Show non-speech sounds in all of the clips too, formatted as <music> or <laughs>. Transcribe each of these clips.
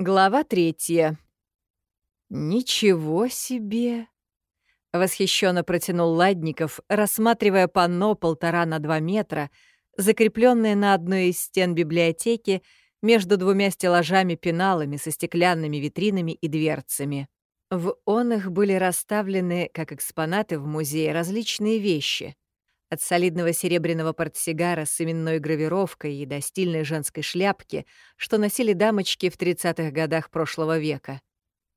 Глава третья. «Ничего себе!» — восхищенно протянул Ладников, рассматривая панно полтора на два метра, закрепленное на одной из стен библиотеки между двумя стеллажами-пеналами со стеклянными витринами и дверцами. В он их были расставлены, как экспонаты в музее, различные вещи. От солидного серебряного портсигара с именной гравировкой и до стильной женской шляпки, что носили дамочки в 30-х годах прошлого века.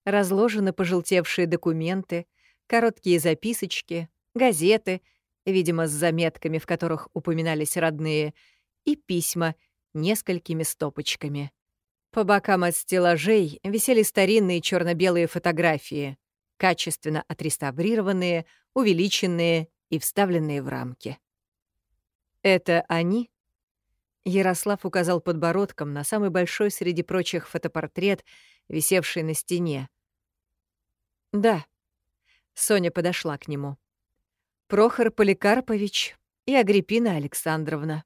Разложены пожелтевшие документы, короткие записочки, газеты, видимо, с заметками, в которых упоминались родные, и письма несколькими стопочками. По бокам от стеллажей висели старинные черно белые фотографии, качественно отреставрированные, увеличенные и вставленные в рамки. «Это они?» Ярослав указал подбородком на самый большой среди прочих фотопортрет, висевший на стене. «Да». Соня подошла к нему. «Прохор Поликарпович и Агриппина Александровна.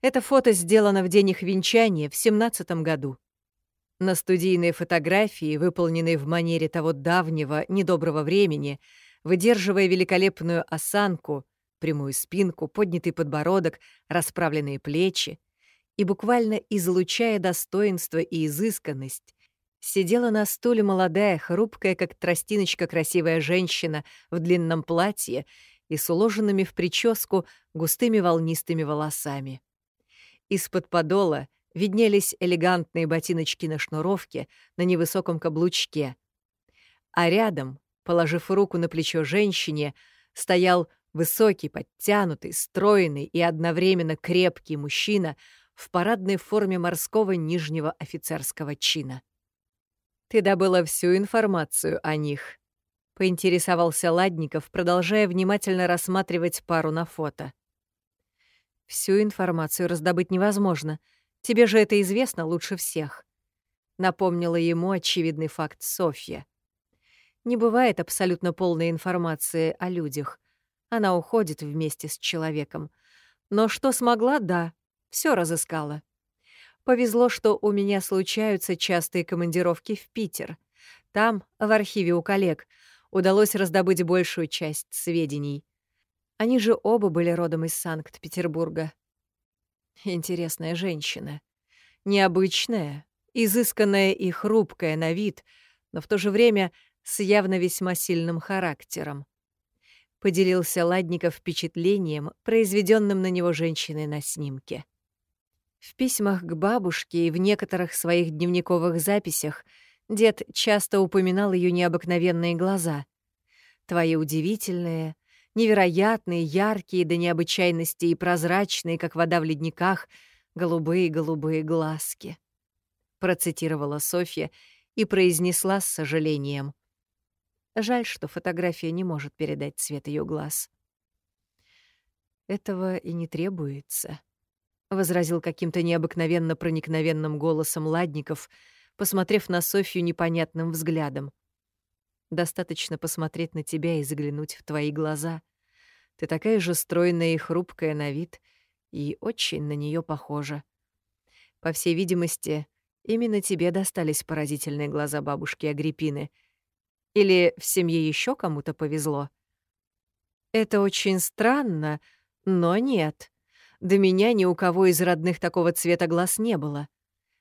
Это фото сделано в день их венчания в семнадцатом году. На студийные фотографии, выполненные в манере того давнего, недоброго времени, выдерживая великолепную осанку, прямую спинку, поднятый подбородок, расправленные плечи, и буквально излучая достоинство и изысканность, сидела на стуле молодая, хрупкая, как тростиночка, красивая женщина в длинном платье и с уложенными в прическу густыми волнистыми волосами. Из-под подола виднелись элегантные ботиночки на шнуровке на невысоком каблучке, а рядом Положив руку на плечо женщине, стоял высокий, подтянутый, стройный и одновременно крепкий мужчина в парадной форме морского нижнего офицерского чина. «Ты добыла всю информацию о них», — поинтересовался Ладников, продолжая внимательно рассматривать пару на фото. «Всю информацию раздобыть невозможно. Тебе же это известно лучше всех», — напомнила ему очевидный факт Софья. Не бывает абсолютно полной информации о людях. Она уходит вместе с человеком. Но что смогла, да, все разыскала. Повезло, что у меня случаются частые командировки в Питер. Там, в архиве у коллег, удалось раздобыть большую часть сведений. Они же оба были родом из Санкт-Петербурга. Интересная женщина. Необычная, изысканная и хрупкая на вид, но в то же время с явно весьма сильным характером. Поделился Ладников впечатлением, произведенным на него женщиной на снимке. В письмах к бабушке и в некоторых своих дневниковых записях дед часто упоминал ее необыкновенные глаза. Твои удивительные, невероятные, яркие до необычайности и прозрачные, как вода в ледниках, голубые-голубые глазки. Процитировала Софья и произнесла с сожалением. Жаль, что фотография не может передать цвет ее глаз. «Этого и не требуется», — возразил каким-то необыкновенно проникновенным голосом Ладников, посмотрев на Софью непонятным взглядом. «Достаточно посмотреть на тебя и заглянуть в твои глаза. Ты такая же стройная и хрупкая на вид, и очень на нее похожа. По всей видимости, именно тебе достались поразительные глаза бабушки Агриппины — или в семье еще кому-то повезло? Это очень странно, но нет. До меня ни у кого из родных такого цвета глаз не было,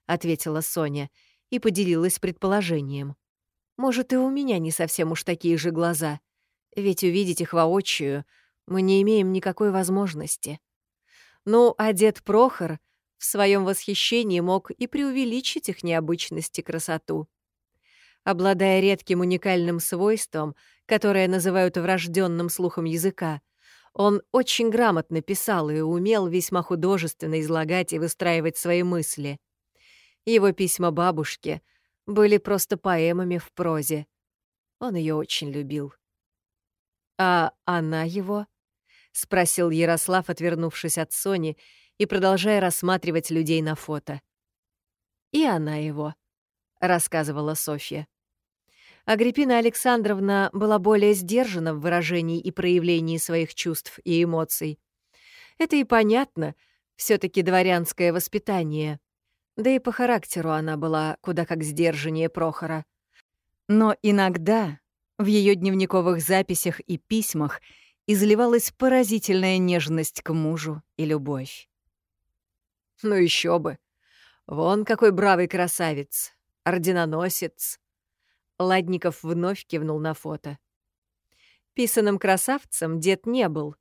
ответила Соня и поделилась предположением. Может, и у меня не совсем уж такие же глаза, ведь увидеть их воочию мы не имеем никакой возможности. Ну, а дед Прохор в своем восхищении мог и преувеличить их необычность и красоту. Обладая редким уникальным свойством, которое называют врожденным слухом языка, он очень грамотно писал и умел весьма художественно излагать и выстраивать свои мысли. Его письма бабушке были просто поэмами в прозе. Он ее очень любил. «А она его?» — спросил Ярослав, отвернувшись от Сони и продолжая рассматривать людей на фото. «И она его», — рассказывала Софья. Агриппина Александровна была более сдержана в выражении и проявлении своих чувств и эмоций. Это и понятно, все таки дворянское воспитание. Да и по характеру она была куда как сдержаннее Прохора. Но иногда в ее дневниковых записях и письмах изливалась поразительная нежность к мужу и любовь. Ну еще бы. Вон какой бравый красавец, орденоносец. Ладников вновь кивнул на фото. Писаным красавцем дед не был,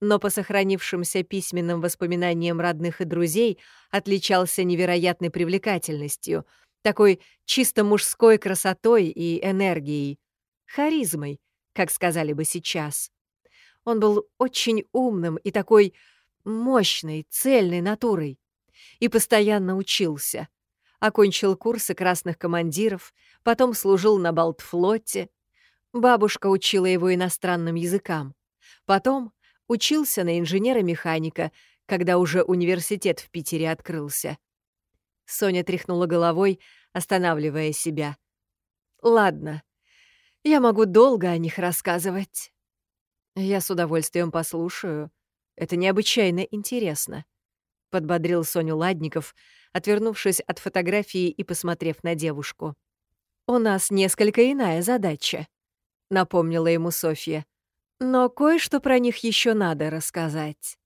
но по сохранившимся письменным воспоминаниям родных и друзей отличался невероятной привлекательностью, такой чисто мужской красотой и энергией, харизмой, как сказали бы сейчас. Он был очень умным и такой мощной, цельной натурой. И постоянно учился. Окончил курсы красных командиров, потом служил на Балтфлоте. Бабушка учила его иностранным языкам. Потом учился на инженера-механика, когда уже университет в Питере открылся. Соня тряхнула головой, останавливая себя. «Ладно, я могу долго о них рассказывать». «Я с удовольствием послушаю. Это необычайно интересно», — подбодрил Соню Ладников, отвернувшись от фотографии и посмотрев на девушку. «У нас несколько иная задача», — напомнила ему Софья. «Но кое-что про них еще надо рассказать.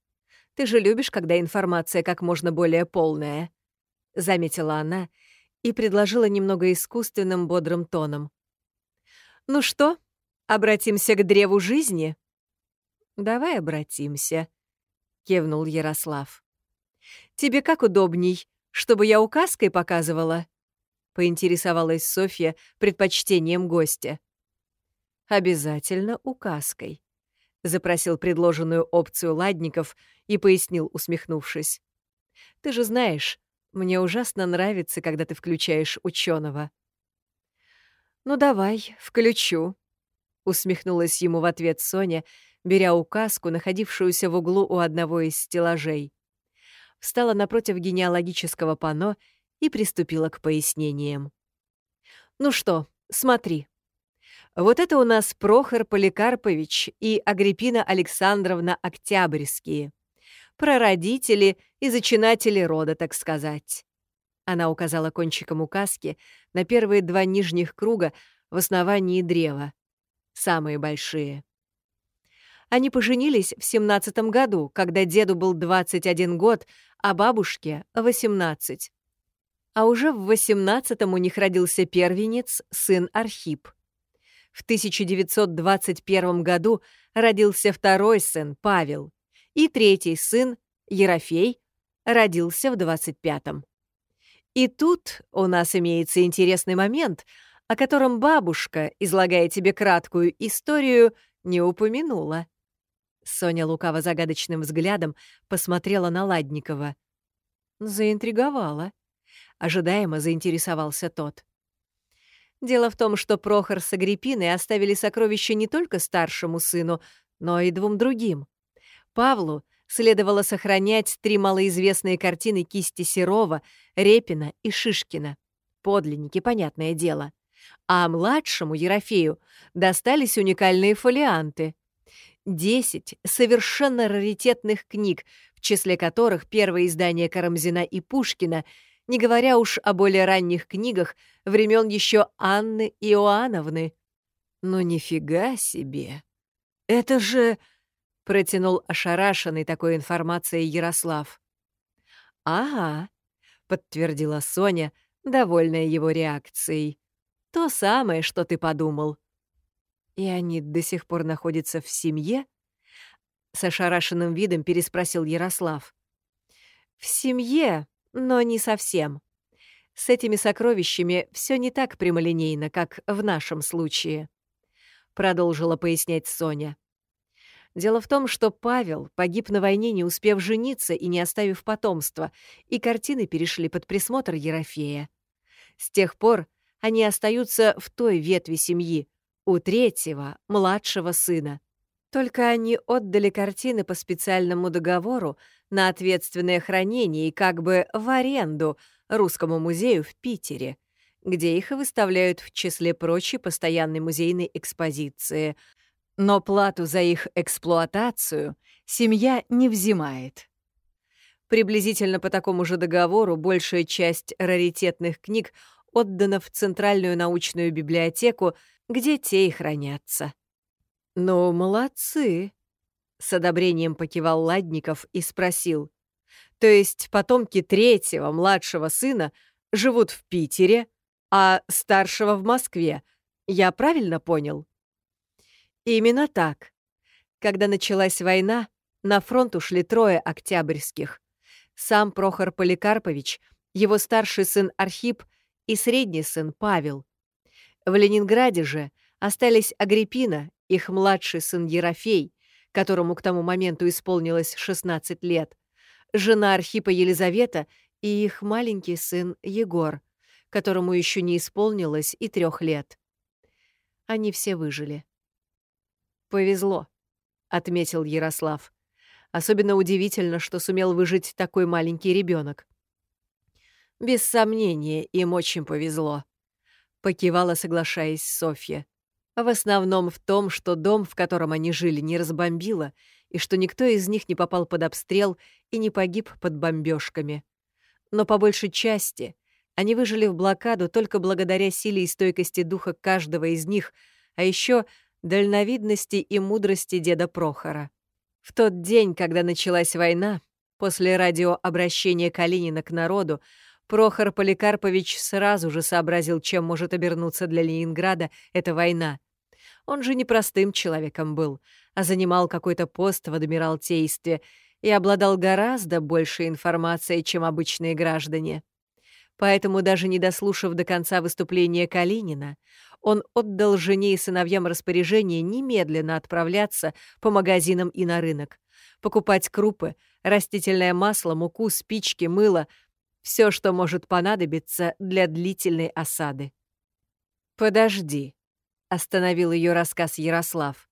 Ты же любишь, когда информация как можно более полная», — заметила она и предложила немного искусственным бодрым тоном. «Ну что, обратимся к древу жизни?» «Давай обратимся», — кивнул Ярослав. «Тебе как удобней, чтобы я указкой показывала?» — поинтересовалась Софья предпочтением гостя. «Обязательно указкой», — запросил предложенную опцию Ладников и пояснил, усмехнувшись. «Ты же знаешь, мне ужасно нравится, когда ты включаешь ученого. «Ну давай, включу», — усмехнулась ему в ответ Соня, беря указку, находившуюся в углу у одного из стеллажей. Встала напротив генеалогического панно и приступила к пояснениям. «Ну что, смотри. Вот это у нас Прохор Поликарпович и Агриппина Александровна Октябрьские. Прародители и зачинатели рода, так сказать». Она указала кончиком указки на первые два нижних круга в основании древа. Самые большие. Они поженились в семнадцатом году, когда деду был 21 год, а бабушке — 18. А уже в восемнадцатом у них родился первенец, сын Архип. В 1921 году родился второй сын, Павел, и третий сын, Ерофей, родился в 25-м. И тут у нас имеется интересный момент, о котором бабушка, излагая тебе краткую историю, не упомянула. Соня лукаво загадочным взглядом посмотрела на Ладникова. Заинтриговала. Ожидаемо заинтересовался тот. Дело в том, что Прохор с Агриппиной оставили сокровища не только старшему сыну, но и двум другим. Павлу следовало сохранять три малоизвестные картины кисти Серова, Репина и Шишкина. Подлинники, понятное дело. А младшему Ерофею достались уникальные фолианты — Десять совершенно раритетных книг, в числе которых первое издание Карамзина и Пушкина, не говоря уж о более ранних книгах времен еще Анны Иоанновны. «Ну нифига себе! Это же...» — протянул ошарашенный такой информацией Ярослав. «Ага», — подтвердила Соня, довольная его реакцией. «То самое, что ты подумал. «И они до сих пор находятся в семье?» С ошарашенным видом переспросил Ярослав. «В семье, но не совсем. С этими сокровищами все не так прямолинейно, как в нашем случае», — продолжила пояснять Соня. Дело в том, что Павел погиб на войне, не успев жениться и не оставив потомства, и картины перешли под присмотр Ерофея. С тех пор они остаются в той ветви семьи, у третьего, младшего сына. Только они отдали картины по специальному договору на ответственное хранение и как бы в аренду Русскому музею в Питере, где их и выставляют в числе прочей постоянной музейной экспозиции. Но плату за их эксплуатацию семья не взимает. Приблизительно по такому же договору большая часть раритетных книг отдана в Центральную научную библиотеку, где те и хранятся. «Ну, молодцы!» — с одобрением покивал Ладников и спросил. «То есть потомки третьего, младшего сына живут в Питере, а старшего в Москве. Я правильно понял?» «Именно так. Когда началась война, на фронт ушли трое октябрьских. Сам Прохор Поликарпович, его старший сын Архип и средний сын Павел. В Ленинграде же остались Агриппина, их младший сын Ерофей, которому к тому моменту исполнилось 16 лет, жена Архипа Елизавета и их маленький сын Егор, которому еще не исполнилось и трех лет. Они все выжили. «Повезло», — отметил Ярослав. Особенно удивительно, что сумел выжить такой маленький ребенок. Без сомнения, им очень повезло. Покивала, соглашаясь Софья. В основном в том, что дом, в котором они жили, не разбомбило, и что никто из них не попал под обстрел и не погиб под бомбежками. Но по большей части они выжили в блокаду только благодаря силе и стойкости духа каждого из них, а еще дальновидности и мудрости деда Прохора. В тот день, когда началась война, после радиообращения Калинина к народу, Прохор Поликарпович сразу же сообразил, чем может обернуться для Ленинграда эта война. Он же не простым человеком был, а занимал какой-то пост в Адмиралтействе и обладал гораздо большей информацией, чем обычные граждане. Поэтому, даже не дослушав до конца выступления Калинина, он отдал жене и сыновьям распоряжение немедленно отправляться по магазинам и на рынок, покупать крупы, растительное масло, муку, спички, мыло, все, что может понадобиться для длительной осады. «Подожди», — остановил ее рассказ Ярослав.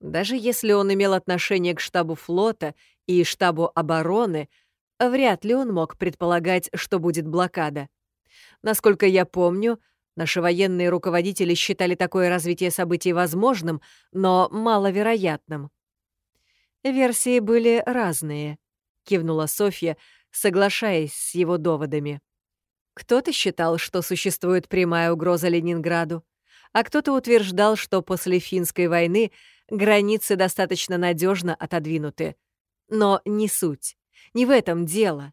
Даже если он имел отношение к штабу флота и штабу обороны, вряд ли он мог предполагать, что будет блокада. Насколько я помню, — Наши военные руководители считали такое развитие событий возможным, но маловероятным. Версии были разные, кивнула Софья, соглашаясь с его доводами. Кто-то считал, что существует прямая угроза Ленинграду, а кто-то утверждал, что после финской войны границы достаточно надежно отодвинуты. Но не суть. Не в этом дело.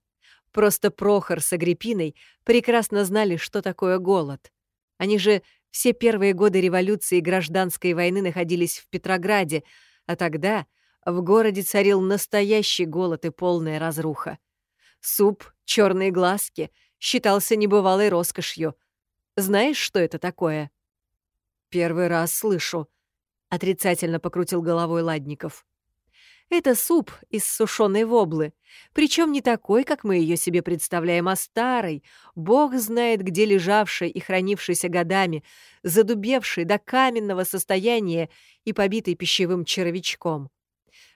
Просто Прохор с Агриппиной прекрасно знали, что такое голод. Они же все первые годы революции и гражданской войны находились в Петрограде, а тогда в городе царил настоящий голод и полная разруха. Суп, черные глазки считался небывалой роскошью. Знаешь, что это такое? Первый раз слышу. Отрицательно покрутил головой Ладников. Это суп из сушеной воблы, причем не такой, как мы ее себе представляем, а старый, бог знает где лежавший и хранившийся годами, задубевший до каменного состояния и побитый пищевым червячком.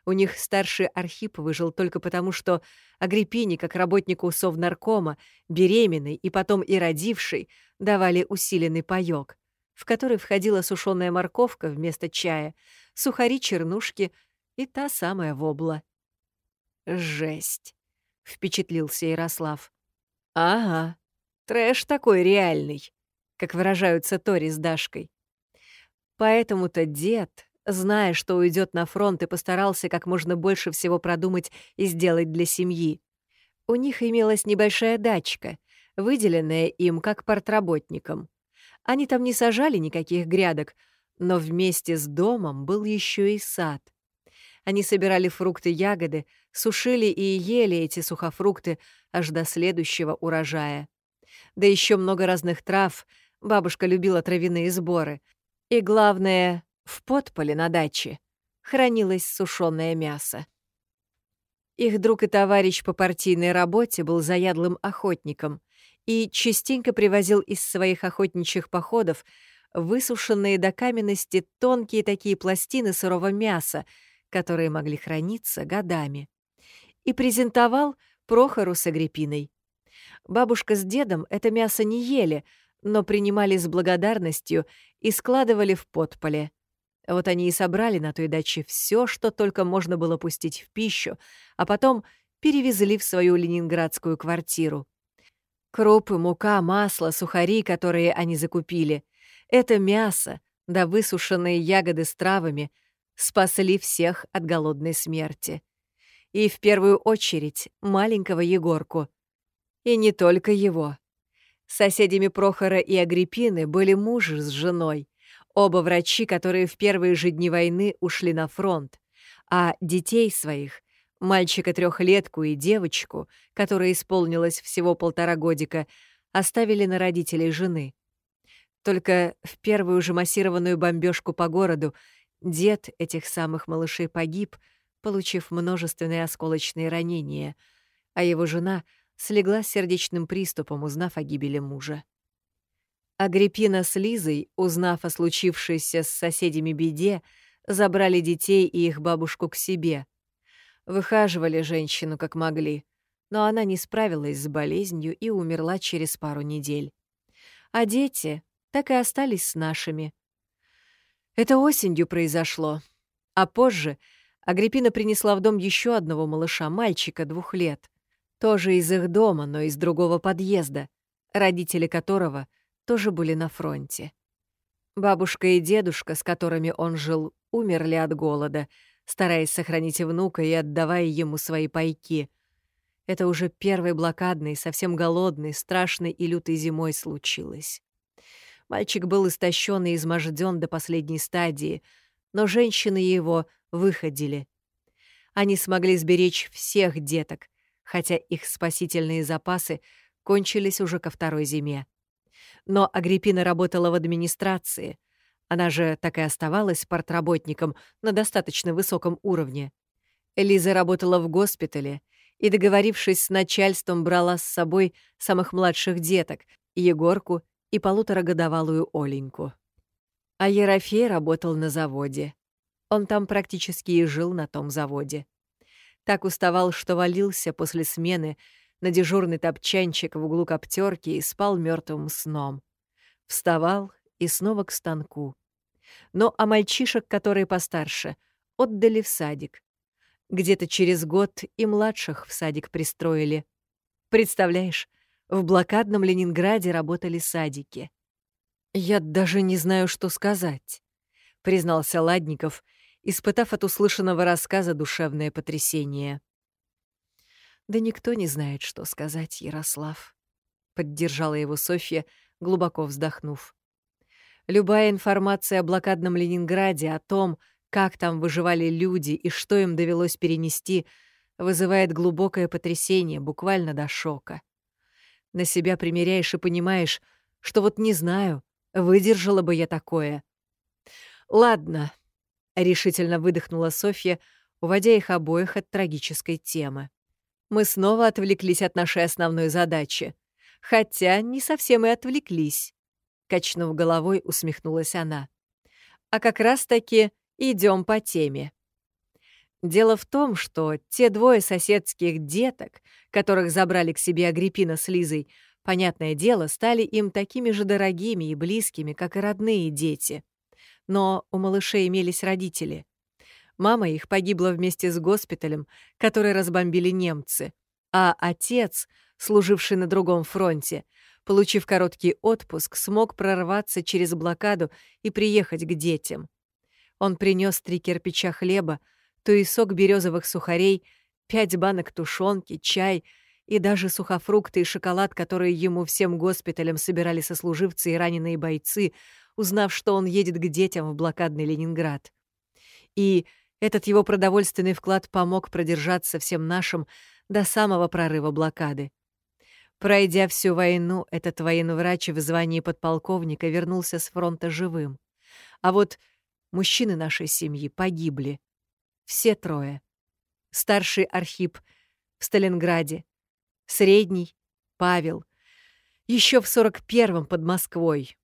У них старший Архип выжил только потому, что Агриппине, как работнику совнаркома, беременной и потом и родившей, давали усиленный паёк, в который входила сушеная морковка вместо чая, сухари-чернушки — и та самая вобла. «Жесть!» — впечатлился Ярослав. «Ага, трэш такой реальный», как выражаются Тори с Дашкой. Поэтому-то дед, зная, что уйдет на фронт, и постарался как можно больше всего продумать и сделать для семьи. У них имелась небольшая дачка, выделенная им как портработникам. Они там не сажали никаких грядок, но вместе с домом был еще и сад. Они собирали фрукты, ягоды, сушили и ели эти сухофрукты аж до следующего урожая. Да еще много разных трав. Бабушка любила травяные сборы. И главное, в подполе на даче хранилось сушеное мясо. Их друг и товарищ по партийной работе был заядлым охотником и частенько привозил из своих охотничьих походов высушенные до каменности тонкие такие пластины сырого мяса, которые могли храниться годами, и презентовал Прохору с Агриппиной. Бабушка с дедом это мясо не ели, но принимали с благодарностью и складывали в подполе. Вот они и собрали на той даче все, что только можно было пустить в пищу, а потом перевезли в свою ленинградскую квартиру. Крупы, мука, масло, сухари, которые они закупили, это мясо, да высушенные ягоды с травами спасли всех от голодной смерти. И в первую очередь маленького Егорку. И не только его. Соседями Прохора и Агриппины были муж с женой, оба врачи, которые в первые же дни войны ушли на фронт, а детей своих, мальчика трехлетку и девочку, которая исполнилась всего полтора годика, оставили на родителей жены. Только в первую же массированную бомбежку по городу дед этих самых малышей погиб, получив множественные осколочные ранения, а его жена слегла с сердечным приступом, узнав о гибели мужа. Агриппина с Лизой, узнав о случившейся с соседями беде, забрали детей и их бабушку к себе. Выхаживали женщину как могли, но она не справилась с болезнью и умерла через пару недель. А дети, так и остались с нашими. Это осенью произошло. А позже Агриппина принесла в дом еще одного малыша, мальчика двух лет. Тоже из их дома, но из другого подъезда, родители которого тоже были на фронте. Бабушка и дедушка, с которыми он жил, умерли от голода, стараясь сохранить внука и отдавая ему свои пайки. Это уже первой блокадной, совсем голодной, страшной и лютой зимой случилось. Мальчик был истощен и изможден до последней стадии, но женщины его выходили. Они смогли сберечь всех деток, хотя их спасительные запасы кончились уже ко второй зиме. Но Агриппина работала в администрации. Она же так и оставалась портработником на достаточно высоком уровне. Лиза работала в госпитале и, договорившись с начальством, брала с собой самых младших деток — Егорку и полуторагодовалую Оленьку. А Ерофей работал на заводе. Он там практически и жил на том заводе. Так уставал, что валился после смены на дежурный топчанчик в углу коптерки и спал мертвым сном. Вставал и снова к станку. Но а мальчишек, которые постарше, отдали в садик. Где-то через год и младших в садик пристроили. Представляешь, в блокадном Ленинграде работали садики. «Я даже не знаю, что сказать», — признался Ладников, испытав от услышанного рассказа душевное потрясение. «Да никто не знает, что сказать, Ярослав», — поддержала его Софья, глубоко вздохнув. «Любая информация о блокадном Ленинграде, о том, как там выживали люди и что им довелось перенести, вызывает глубокое потрясение, буквально до шока на себя примеряешь и понимаешь, что вот не знаю, выдержала бы я такое. «Ладно», — решительно выдохнула Софья, уводя их обоих от трагической темы. «Мы снова отвлеклись от нашей основной задачи. Хотя не совсем и отвлеклись», — качнув головой, усмехнулась она. «А как раз-таки идем по теме». Дело в том, что те двое соседских деток, которых забрали к себе Агриппина с Лизой, понятное дело, стали им такими же дорогими и близкими, как и родные дети. Но у малышей имелись родители. Мама их погибла вместе с госпиталем, который разбомбили немцы, а отец, служивший на другом фронте, получив короткий отпуск, смог прорваться через блокаду и приехать к детям. Он принес три кирпича хлеба, то и сок березовых сухарей, пять банок тушенки, чай и даже сухофрукты и шоколад, которые ему всем госпиталям собирали сослуживцы и раненые бойцы, узнав, что он едет к детям в блокадный Ленинград. И этот его продовольственный вклад помог продержаться всем нашим до самого прорыва блокады. Пройдя всю войну, этот военврач в звании подполковника вернулся с фронта живым. А вот мужчины нашей семьи погибли. Все трое. Старший Архип в Сталинграде. Средний — Павел. Еще в 41-м под Москвой.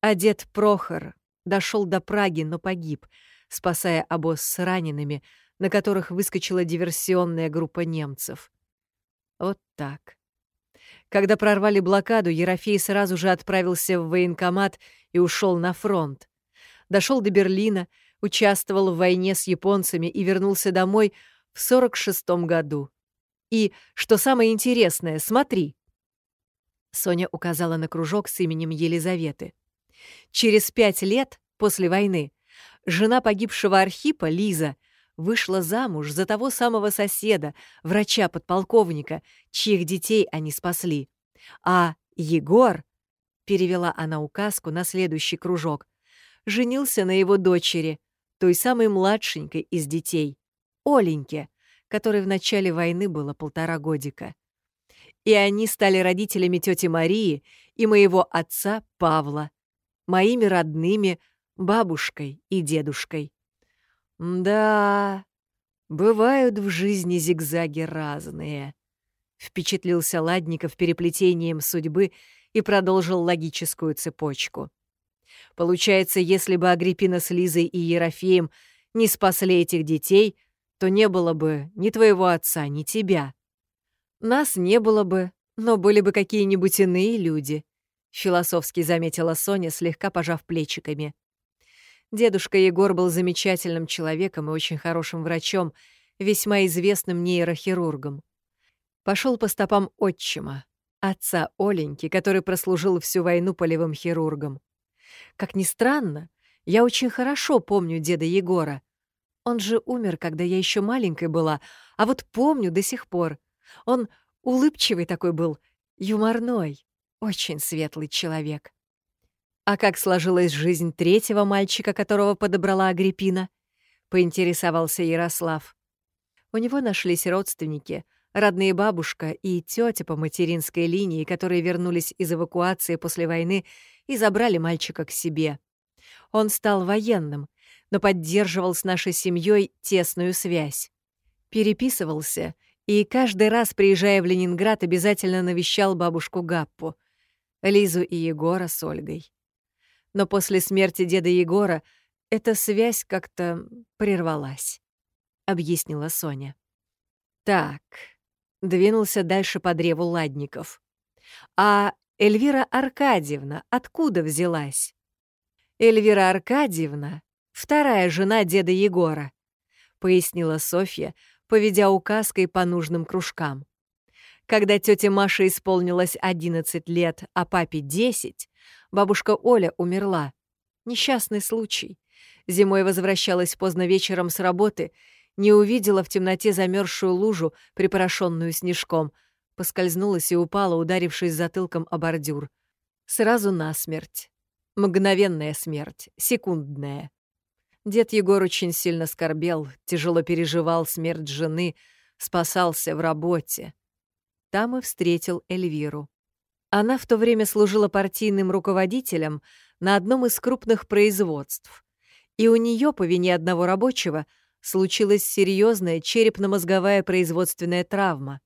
А дед Прохор дошел до Праги, но погиб, спасая обоз с ранеными, на которых выскочила диверсионная группа немцев. Вот так. Когда прорвали блокаду, Ерофей сразу же отправился в военкомат и ушел на фронт. Дошел до Берлина — участвовал в войне с японцами и вернулся домой в 46 году. И, что самое интересное, смотри. Соня указала на кружок с именем Елизаветы. Через пять лет после войны жена погибшего Архипа, Лиза, вышла замуж за того самого соседа, врача-подполковника, чьих детей они спасли. А Егор, перевела она указку на следующий кружок, женился на его дочери, той самой младшенькой из детей, Оленьке, которой в начале войны было полтора годика. И они стали родителями тети Марии и моего отца Павла, моими родными бабушкой и дедушкой. «Да, бывают в жизни зигзаги разные», — впечатлился Ладников переплетением судьбы и продолжил логическую цепочку. Получается, если бы Агриппина с Лизой и Ерофеем не спасли этих детей, то не было бы ни твоего отца, ни тебя. Нас не было бы, но были бы какие-нибудь иные люди, философски заметила Соня, слегка пожав плечиками. Дедушка Егор был замечательным человеком и очень хорошим врачом, весьма известным нейрохирургом. Пошел по стопам отчима, отца Оленьки, который прослужил всю войну полевым хирургом. Как ни странно, я очень хорошо помню деда Егора. Он же умер, когда я еще маленькой была, а вот помню до сих пор. Он улыбчивый такой был, юморной, очень светлый человек. А как сложилась жизнь третьего мальчика, которого подобрала Агриппина? Поинтересовался Ярослав. У него нашлись родственники, родные бабушка и тетя по материнской линии, которые вернулись из эвакуации после войны и забрали мальчика к себе. Он стал военным, но поддерживал с нашей семьей тесную связь. Переписывался и каждый раз, приезжая в Ленинград, обязательно навещал бабушку Гаппу, Лизу и Егора с Ольгой. Но после смерти деда Егора эта связь как-то прервалась, — объяснила Соня. Так, двинулся дальше по древу ладников. А Эльвира Аркадьевна откуда взялась? Эльвира Аркадьевна — вторая жена деда Егора, пояснила Софья, поведя указкой по нужным кружкам. Когда тете Маше исполнилось 11 лет, а папе 10, бабушка Оля умерла. Несчастный случай. Зимой возвращалась поздно вечером с работы, не увидела в темноте замерзшую лужу, припорошенную снежком — Поскользнулась и упала, ударившись затылком о бордюр. Сразу насмерть. Мгновенная смерть, секундная. Дед Егор очень сильно скорбел, тяжело переживал смерть жены, спасался в работе. Там и встретил Эльвиру. Она в то время служила партийным руководителем на одном из крупных производств. И у нее по вине одного рабочего случилась серьезная черепно-мозговая производственная травма.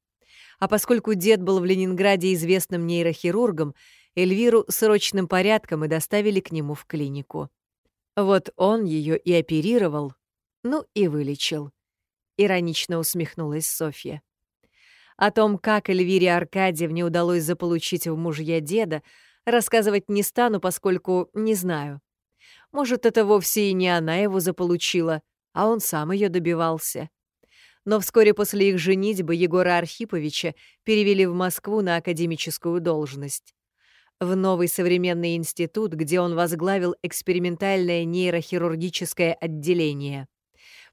А поскольку дед был в Ленинграде известным нейрохирургом, Эльвиру срочным порядком и доставили к нему в клинику. Вот он ее и оперировал, ну и вылечил. Иронично усмехнулась Софья. О том, как Эльвире Аркадьевне удалось заполучить в мужья деда, рассказывать не стану, поскольку не знаю. Может, это вовсе и не она его заполучила, а он сам ее добивался но вскоре после их женитьбы Егора Архиповича перевели в Москву на академическую должность. В новый современный институт, где он возглавил экспериментальное нейрохирургическое отделение.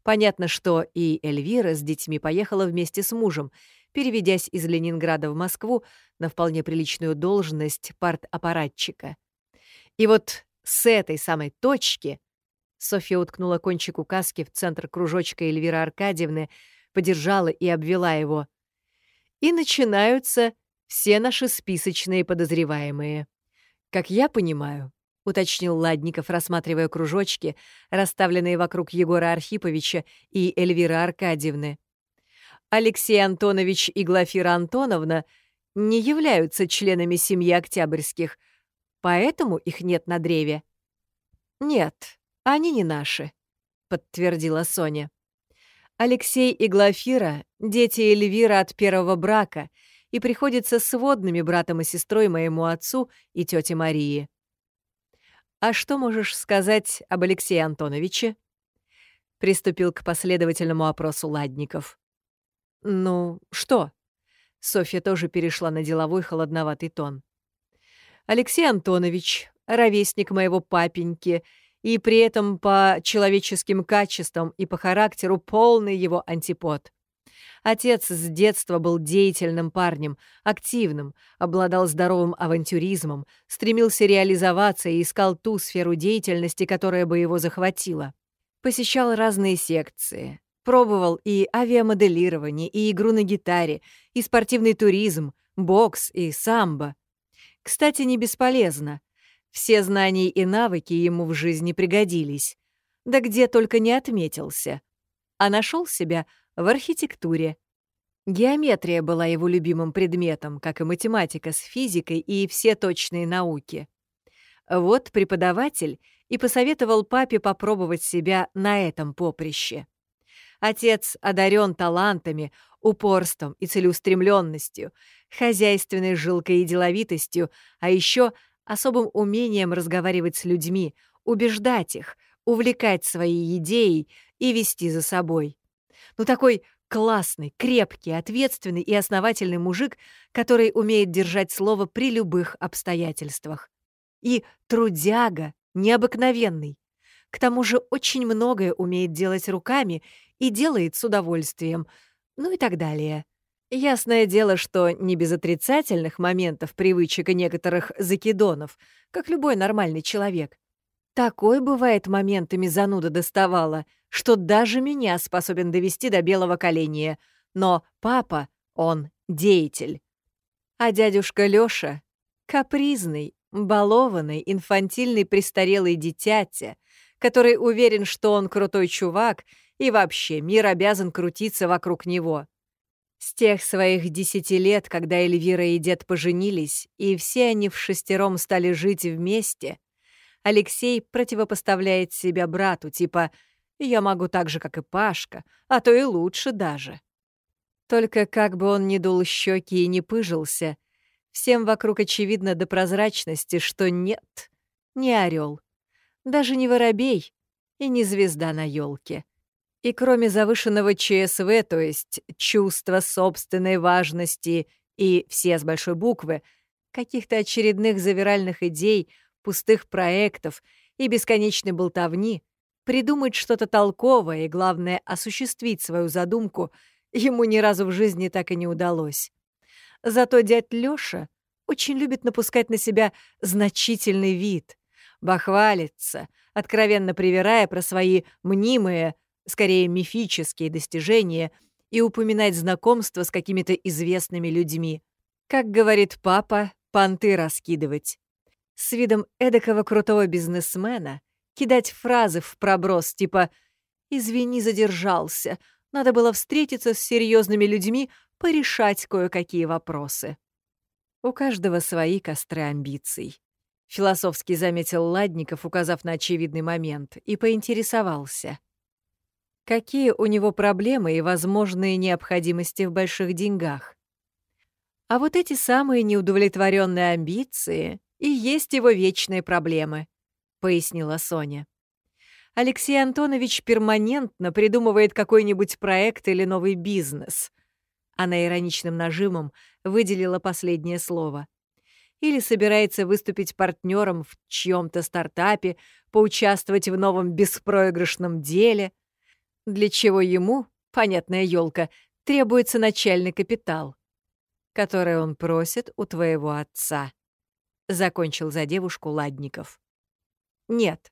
Понятно, что и Эльвира с детьми поехала вместе с мужем, переведясь из Ленинграда в Москву на вполне приличную должность партаппаратчика. И вот с этой самой точки Софья уткнула кончик указки в центр кружочка Эльвиры Аркадьевны, подержала и обвела его. И начинаются все наши списочные подозреваемые. Как я понимаю, — уточнил Ладников, рассматривая кружочки, расставленные вокруг Егора Архиповича и Эльвиры Аркадьевны. Алексей Антонович и Глафира Антоновна не являются членами семьи Октябрьских, поэтому их нет на древе. «Нет, они не наши», — подтвердила Соня. Алексей и Глафира — дети Эльвира от первого брака и приходятся сводными братом и сестрой моему отцу и тете Марии. «А что можешь сказать об Алексее Антоновиче?» Приступил к последовательному опросу Ладников. «Ну, что?» Софья тоже перешла на деловой холодноватый тон. «Алексей Антонович, ровесник моего папеньки, и при этом по человеческим качествам и по характеру полный его антипод. Отец с детства был деятельным парнем, активным, обладал здоровым авантюризмом, стремился реализоваться и искал ту сферу деятельности, которая бы его захватила. Посещал разные секции, пробовал и авиамоделирование, и игру на гитаре, и спортивный туризм, бокс и самбо. Кстати, не бесполезно. Все знания и навыки ему в жизни пригодились. Да где только не отметился. А нашел себя в архитектуре. Геометрия была его любимым предметом, как и математика с физикой и все точные науки. Вот преподаватель и посоветовал папе попробовать себя на этом поприще. Отец одарен талантами, упорством и целеустремленностью, хозяйственной жилкой и деловитостью, а еще особым умением разговаривать с людьми, убеждать их, увлекать своей идеей и вести за собой. Ну такой классный, крепкий, ответственный и основательный мужик, который умеет держать слово при любых обстоятельствах. И трудяга необыкновенный. К тому же очень многое умеет делать руками и делает с удовольствием, ну и так далее. Ясное дело, что не без отрицательных моментов привычек и некоторых закидонов, как любой нормальный человек. Такой бывает моментами зануда доставала — что даже меня способен довести до белого коленя. Но папа, он деятель. А дядюшка Лёша — капризный, балованный, инфантильный престарелый дитятя, который уверен, что он крутой чувак, и вообще мир обязан крутиться вокруг него. С тех своих десяти лет, когда Эльвира и дед поженились, и все они в шестером стали жить вместе, Алексей противопоставляет себя брату, типа я могу так же, как и Пашка, а то и лучше даже. Только как бы он ни дул щеки и не пыжился, всем вокруг очевидно до прозрачности, что нет, не орел, даже не воробей и не звезда на елке. И кроме завышенного ЧСВ, то есть чувства собственной важности и все с большой буквы, каких-то очередных завиральных идей, пустых проектов и бесконечной болтовни — Придумать что-то толковое и, главное, осуществить свою задумку ему ни разу в жизни так и не удалось. Зато дядь Лёша очень любит напускать на себя значительный вид, бахвалиться, откровенно привирая про свои мнимые, скорее мифические достижения и упоминать знакомство с какими-то известными людьми. Как говорит папа, понты раскидывать. С видом эдакого крутого бизнесмена кидать фразы в проброс, типа «Извини, задержался. Надо было встретиться с серьезными людьми, порешать кое-какие вопросы». У каждого свои костры амбиций. Философски заметил Ладников, указав на очевидный момент, и поинтересовался. Какие у него проблемы и возможные необходимости в больших деньгах? А вот эти самые неудовлетворенные амбиции и есть его вечные проблемы. — пояснила Соня. Алексей Антонович перманентно придумывает какой-нибудь проект или новый бизнес. Она ироничным нажимом выделила последнее слово. Или собирается выступить партнером в чьем-то стартапе, поучаствовать в новом беспроигрышном деле, для чего ему, понятная елка, требуется начальный капитал, который он просит у твоего отца. Закончил за девушку Ладников. Нет.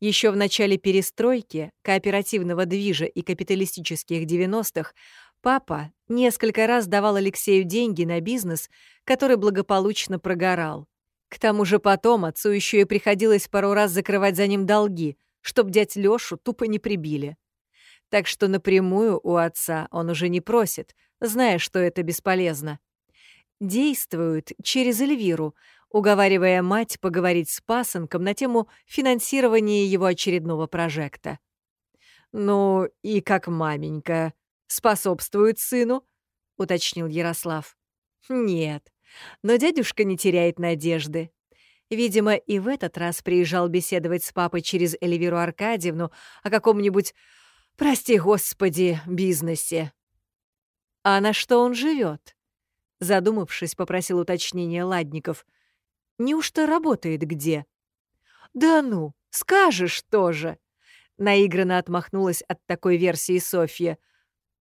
Еще в начале перестройки, кооперативного движа и капиталистических 90-х папа несколько раз давал Алексею деньги на бизнес, который благополучно прогорал. К тому же потом отцу еще и приходилось пару раз закрывать за ним долги, чтоб дядь Лёшу тупо не прибили. Так что напрямую у отца он уже не просит, зная, что это бесполезно. Действует через Эльвиру, уговаривая мать поговорить с пасынком на тему финансирования его очередного прожекта. «Ну и как маменька способствует сыну?» — уточнил Ярослав. «Нет, но дядюшка не теряет надежды. Видимо, и в этот раз приезжал беседовать с папой через Эльвиру Аркадьевну о каком-нибудь, прости господи, бизнесе. А на что он живет? Задумавшись, попросил уточнения Ладников. «Неужто работает где?» «Да ну, скажешь тоже!» Наигранно отмахнулась от такой версии Софья.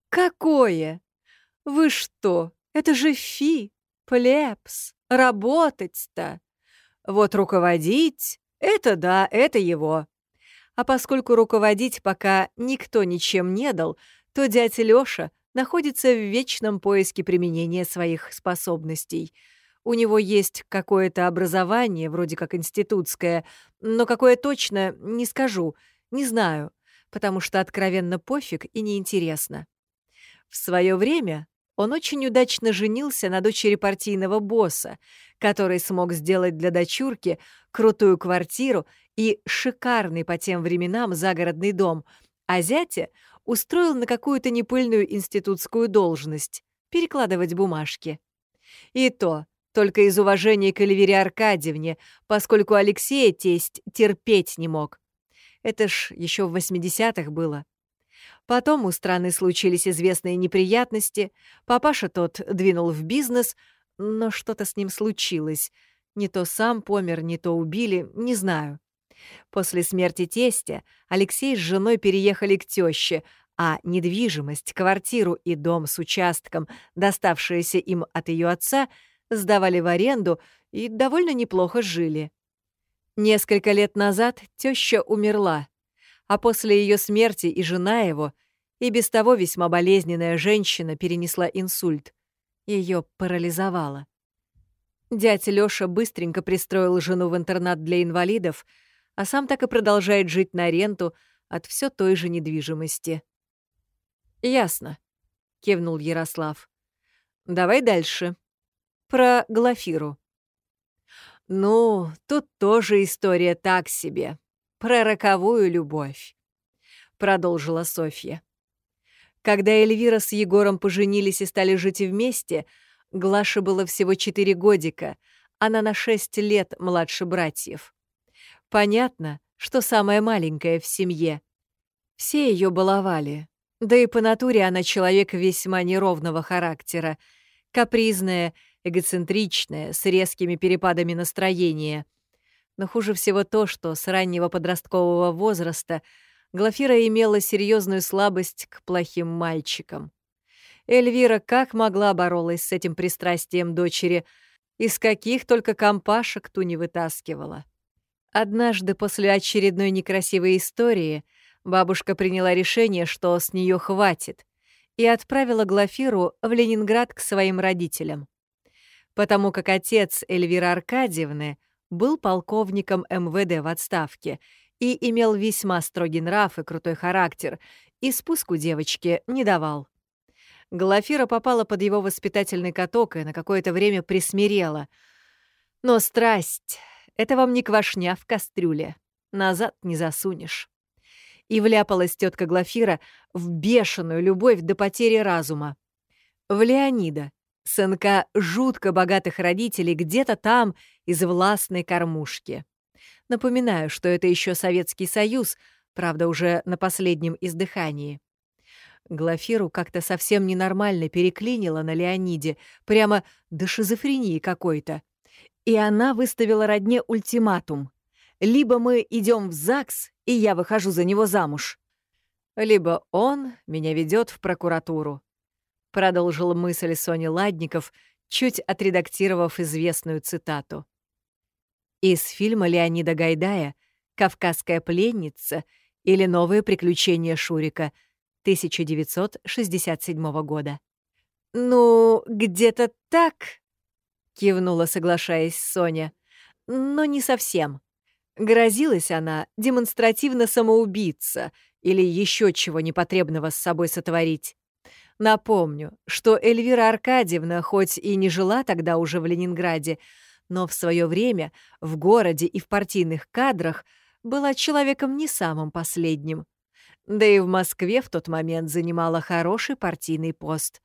«Какое? Вы что, это же фи, плебс, работать-то! Вот руководить — это да, это его. А поскольку руководить пока никто ничем не дал, то дядя Лёша находится в вечном поиске применения своих способностей. У него есть какое-то образование, вроде как институтское, но какое точно, не скажу, не знаю, потому что откровенно пофиг и неинтересно. В свое время он очень удачно женился на дочери партийного босса, который смог сделать для дочурки крутую квартиру и шикарный по тем временам загородный дом, а зятя устроил на какую-то непыльную институтскую должность — перекладывать бумажки. И то только из уважения к Эльвире Аркадьевне, поскольку Алексея тесть терпеть не мог. Это ж еще в 80-х было. Потом у страны случились известные неприятности, папаша тот двинул в бизнес, но что-то с ним случилось. Не то сам помер, не то убили, не знаю. После смерти тестя Алексей с женой переехали к тёще, а недвижимость, квартиру и дом с участком, доставшиеся им от ее отца, сдавали в аренду и довольно неплохо жили. Несколько лет назад теща умерла, а после ее смерти и жена его, и без того весьма болезненная женщина перенесла инсульт. Ее парализовало. Дядя Лёша быстренько пристроил жену в интернат для инвалидов, а сам так и продолжает жить на ренту от все той же недвижимости. «Ясно», — кивнул Ярослав. «Давай дальше. Про Глафиру». «Ну, тут тоже история так себе. Про роковую любовь», — продолжила Софья. Когда Эльвира с Егором поженились и стали жить вместе, Глаше было всего четыре годика, она на шесть лет младше братьев. Понятно, что самая маленькая в семье. Все ее баловали, да и по натуре она человек весьма неровного характера, капризная, эгоцентричная, с резкими перепадами настроения. Но хуже всего то, что с раннего подросткового возраста Глафира имела серьезную слабость к плохим мальчикам. Эльвира как могла боролась с этим пристрастием дочери, из каких только компашек ту не вытаскивала. Однажды после очередной некрасивой истории — Бабушка приняла решение, что с нее хватит, и отправила Глафиру в Ленинград к своим родителям. Потому как отец Эльвиры Аркадьевны был полковником МВД в отставке и имел весьма строгий нрав и крутой характер, и спуску девочки не давал. Глафира попала под его воспитательный каток и на какое-то время присмирела. Но страсть — это вам не квашня в кастрюле. Назад не засунешь и вляпалась тетка Глафира в бешеную любовь до потери разума. В Леонида, сынка жутко богатых родителей, где-то там, из властной кормушки. Напоминаю, что это еще Советский Союз, правда, уже на последнем издыхании. Глафиру как-то совсем ненормально переклинило на Леониде, прямо до шизофрении какой-то. И она выставила родне ультиматум. Либо мы идем в ЗАГС, и я выхожу за него замуж. Либо он меня ведет в прокуратуру. Продолжила мысль Сони Ладников, чуть отредактировав известную цитату. Из фильма Леонида Гайдая «Кавказская пленница» или «Новые приключения Шурика» 1967 года. «Ну, где-то так», — кивнула, соглашаясь Соня. «Но не совсем. Грозилась она демонстративно самоубиться или еще чего непотребного с собой сотворить. Напомню, что Эльвира Аркадьевна хоть и не жила тогда уже в Ленинграде, но в свое время в городе и в партийных кадрах была человеком не самым последним. Да и в Москве в тот момент занимала хороший партийный пост.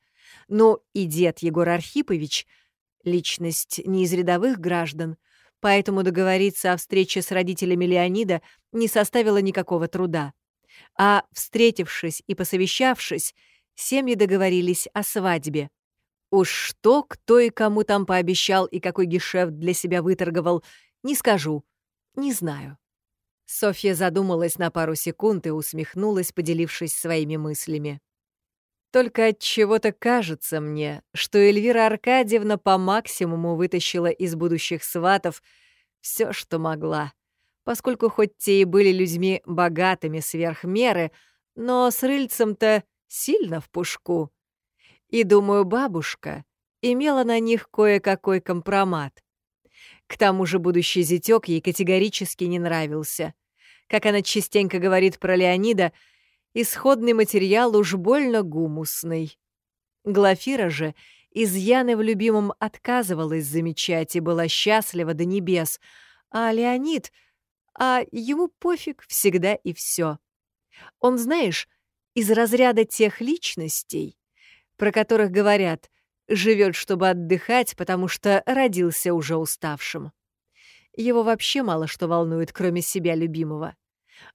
Ну и дед Егор Архипович — личность не из рядовых граждан — поэтому договориться о встрече с родителями Леонида не составило никакого труда. А, встретившись и посовещавшись, семьи договорились о свадьбе. Уж что, кто и кому там пообещал и какой гешефт для себя выторговал, не скажу, не знаю. Софья задумалась на пару секунд и усмехнулась, поделившись своими мыслями. Только от чего-то кажется мне, что Эльвира Аркадьевна по максимуму вытащила из будущих сватов все, что могла, поскольку хоть те и были людьми богатыми сверх меры, но с рыльцем-то сильно в пушку. И, думаю, бабушка имела на них кое-какой компромат. К тому же будущий зятёк ей категорически не нравился. Как она частенько говорит про Леонида, исходный материал уж больно гумусный. Глафира же изъяны в любимом отказывалась замечать и была счастлива до небес, а Леонид, а ему пофиг всегда и все. Он, знаешь, из разряда тех личностей, про которых говорят, живет, чтобы отдыхать, потому что родился уже уставшим. Его вообще мало что волнует, кроме себя любимого.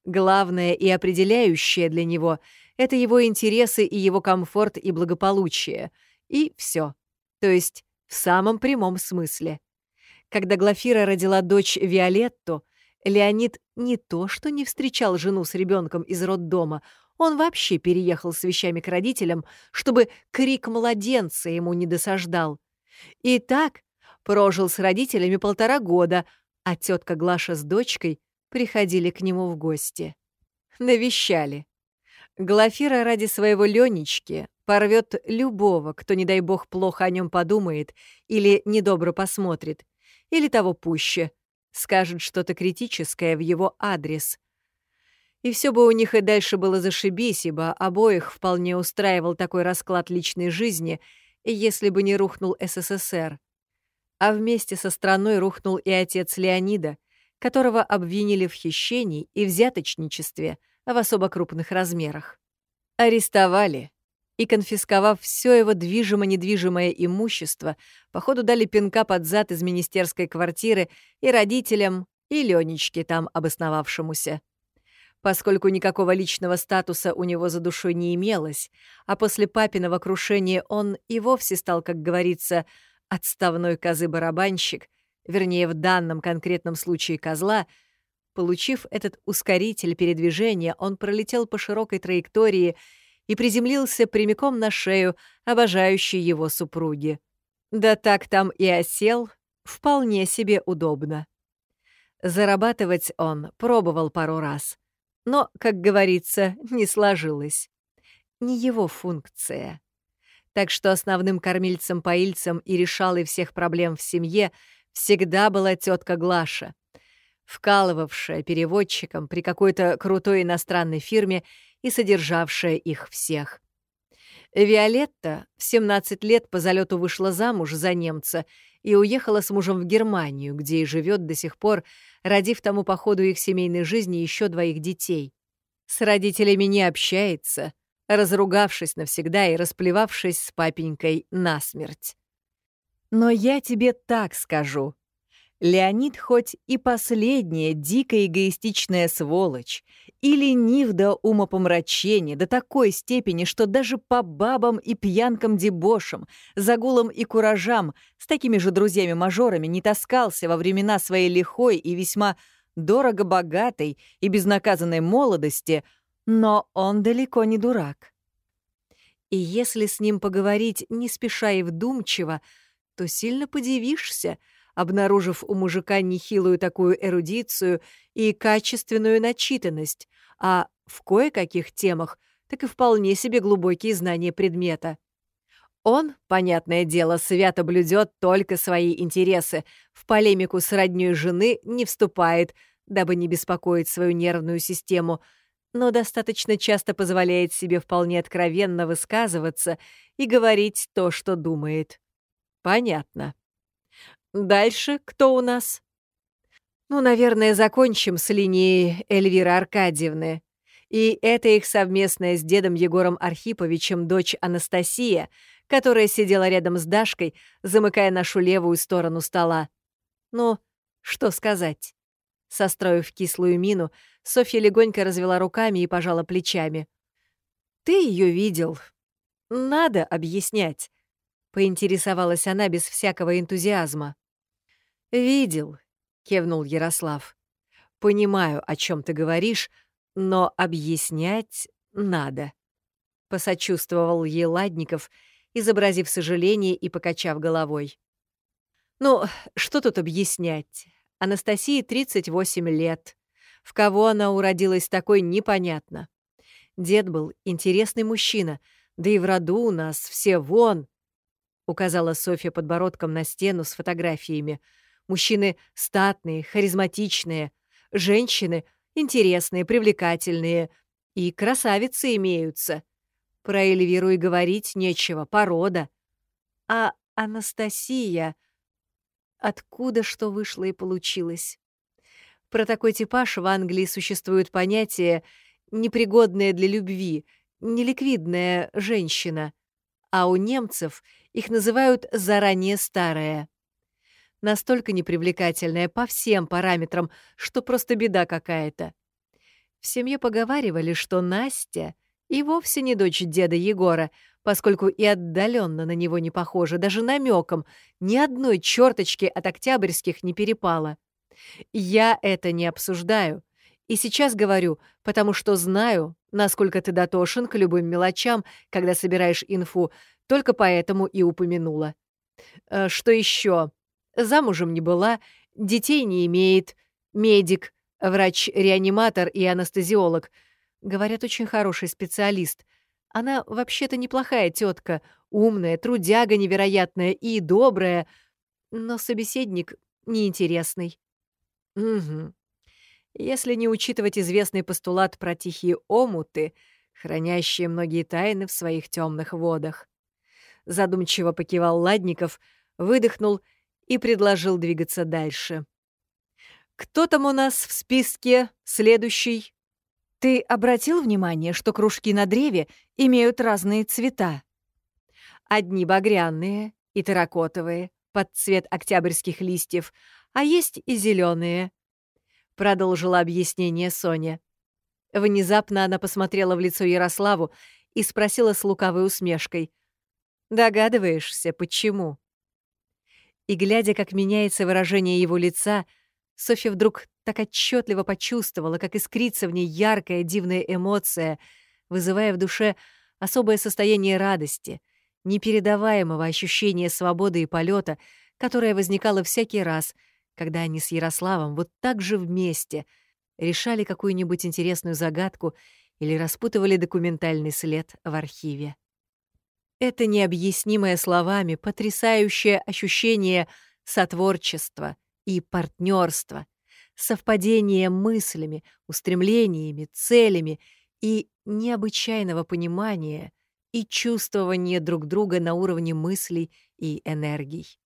Главное и определяющее для него — это его интересы и его комфорт и благополучие. И все. То есть в самом прямом смысле. Когда Глафира родила дочь Виолетту, Леонид не то что не встречал жену с ребенком из роддома, он вообще переехал с вещами к родителям, чтобы крик младенца ему не досаждал. И так прожил с родителями полтора года, а тетка Глаша с дочкой приходили к нему в гости. Навещали. Глафира ради своего Ленечки порвет любого, кто, не дай бог, плохо о нем подумает или недобро посмотрит, или того пуще, скажет что-то критическое в его адрес. И все бы у них и дальше было зашибись, ибо обоих вполне устраивал такой расклад личной жизни, если бы не рухнул СССР. А вместе со страной рухнул и отец Леонида, которого обвинили в хищении и взяточничестве в особо крупных размерах. Арестовали и, конфисковав все его движимо-недвижимое имущество, походу дали пинка под зад из министерской квартиры и родителям, и Ленечке там обосновавшемуся. Поскольку никакого личного статуса у него за душой не имелось, а после папиного крушения он и вовсе стал, как говорится, отставной козы-барабанщик — вернее, в данном конкретном случае козла, получив этот ускоритель передвижения, он пролетел по широкой траектории и приземлился прямиком на шею обожающей его супруги. Да так там и осел, вполне себе удобно. Зарабатывать он пробовал пару раз, но, как говорится, не сложилось. Не его функция. Так что основным кормильцем-поильцем и решалой всех проблем в семье — всегда была тетка Глаша, вкалывавшая переводчиком при какой-то крутой иностранной фирме и содержавшая их всех. Виолетта в 17 лет по залету вышла замуж за немца и уехала с мужем в Германию, где и живет до сих пор, родив тому по ходу их семейной жизни еще двоих детей. С родителями не общается, разругавшись навсегда и расплевавшись с папенькой насмерть. Но я тебе так скажу. Леонид хоть и последняя дико эгоистичная сволочь, и ленив до умопомрачения до такой степени, что даже по бабам и пьянкам-дебошам, загулам и куражам с такими же друзьями-мажорами не таскался во времена своей лихой и весьма дорого-богатой и безнаказанной молодости, но он далеко не дурак. И если с ним поговорить не спеша и вдумчиво, то сильно подивишься, обнаружив у мужика нехилую такую эрудицию и качественную начитанность, а в кое-каких темах так и вполне себе глубокие знания предмета. Он, понятное дело, свято блюдет только свои интересы, в полемику с роднёй жены не вступает, дабы не беспокоить свою нервную систему, но достаточно часто позволяет себе вполне откровенно высказываться и говорить то, что думает. Понятно. Дальше кто у нас? Ну, наверное, закончим с линией Эльвиры Аркадьевны. И это их совместная с дедом Егором Архиповичем дочь Анастасия, которая сидела рядом с Дашкой, замыкая нашу левую сторону стола. Ну, что сказать? Состроив кислую мину, Софья легонько развела руками и пожала плечами. «Ты ее видел. Надо объяснять. поинтересовалась она без всякого энтузиазма. «Видел», — кивнул Ярослав. «Понимаю, о чем ты говоришь, но объяснять надо», — посочувствовал ей Ладников, изобразив сожаление и покачав головой. «Ну, что тут объяснять? Анастасии 38 лет. В кого она уродилась такой, непонятно. Дед был интересный мужчина, да и в роду у нас все вон», — указала Софья подбородком на стену с фотографиями. «Мужчины статные, харизматичные, женщины интересные, привлекательные, и красавицы имеются. Про Эльвиру и говорить нечего, порода. А Анастасия... Откуда что вышло и получилось? Про такой типаж в Англии существует понятие «непригодная для любви», «неликвидная женщина», а у немцев их называют «заранее старая». Настолько непривлекательная по всем параметрам, что просто беда какая-то. В семье поговаривали, что Настя и вовсе не дочь деда Егора, поскольку и отдаленно на него не похожа, даже намеком, ни одной черточки от октябрьских не перепало. Я это не обсуждаю. И сейчас говорю, потому что знаю, насколько ты дотошен к любым мелочам, когда собираешь инфу, только поэтому и упомянула. Э, что еще? Замужем не была, детей не имеет, медик, врач-реаниматор и анестезиолог. Говорят, очень хороший специалист. Она вообще-то неплохая тетка, умная, трудяга невероятная и добрая, но собеседник неинтересный. Угу. Если не учитывать известный постулат про тихие омуты, хранящие многие тайны в своих темных водах. Задумчиво покивал Ладников, выдохнул и предложил двигаться дальше. «Кто там у нас в списке следующий?» «Ты обратил внимание, что кружки на древе имеют разные цвета?» «Одни багряные и терракотовые, под цвет октябрьских листьев, а есть и зеленые. продолжила объяснение Соня. Внезапно она посмотрела в лицо Ярославу и спросила с лукавой усмешкой. «Догадываешься, почему?» И, глядя, как меняется выражение его лица, Софья вдруг так отчетливо почувствовала, как искрится в ней яркая дивная эмоция, вызывая в душе особое состояние радости, непередаваемого ощущения свободы и полета, которое возникало всякий раз — когда они с Ярославом вот так же вместе решали какую-нибудь интересную загадку или распутывали документальный след в архиве. Это необъяснимое словами потрясающее ощущение сотворчества и партнерства, совпадение мыслями, устремлениями, целями и необычайного понимания и чувствования друг друга на уровне мыслей и энергий.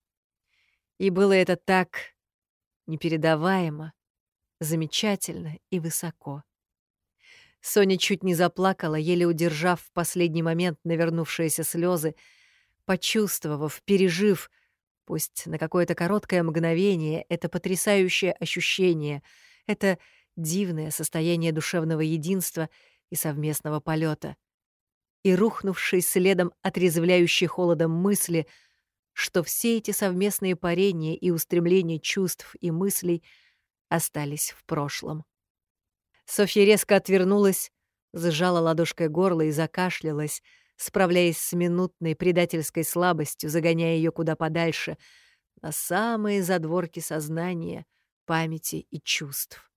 И было это так непередаваемо, замечательно и высоко. Соня чуть не заплакала, еле удержав в последний момент навернувшиеся слезы, почувствовав, пережив, пусть на какое-то короткое мгновение, это потрясающее ощущение, это дивное состояние душевного единства и совместного полета. И рухнувший следом отрезвляющий холодом мысли — что все эти совместные парения и устремления чувств и мыслей остались в прошлом. Софья резко отвернулась, сжала ладошкой горло и закашлялась, справляясь с минутной предательской слабостью, загоняя ее куда подальше, на самые задворки сознания, памяти и чувств.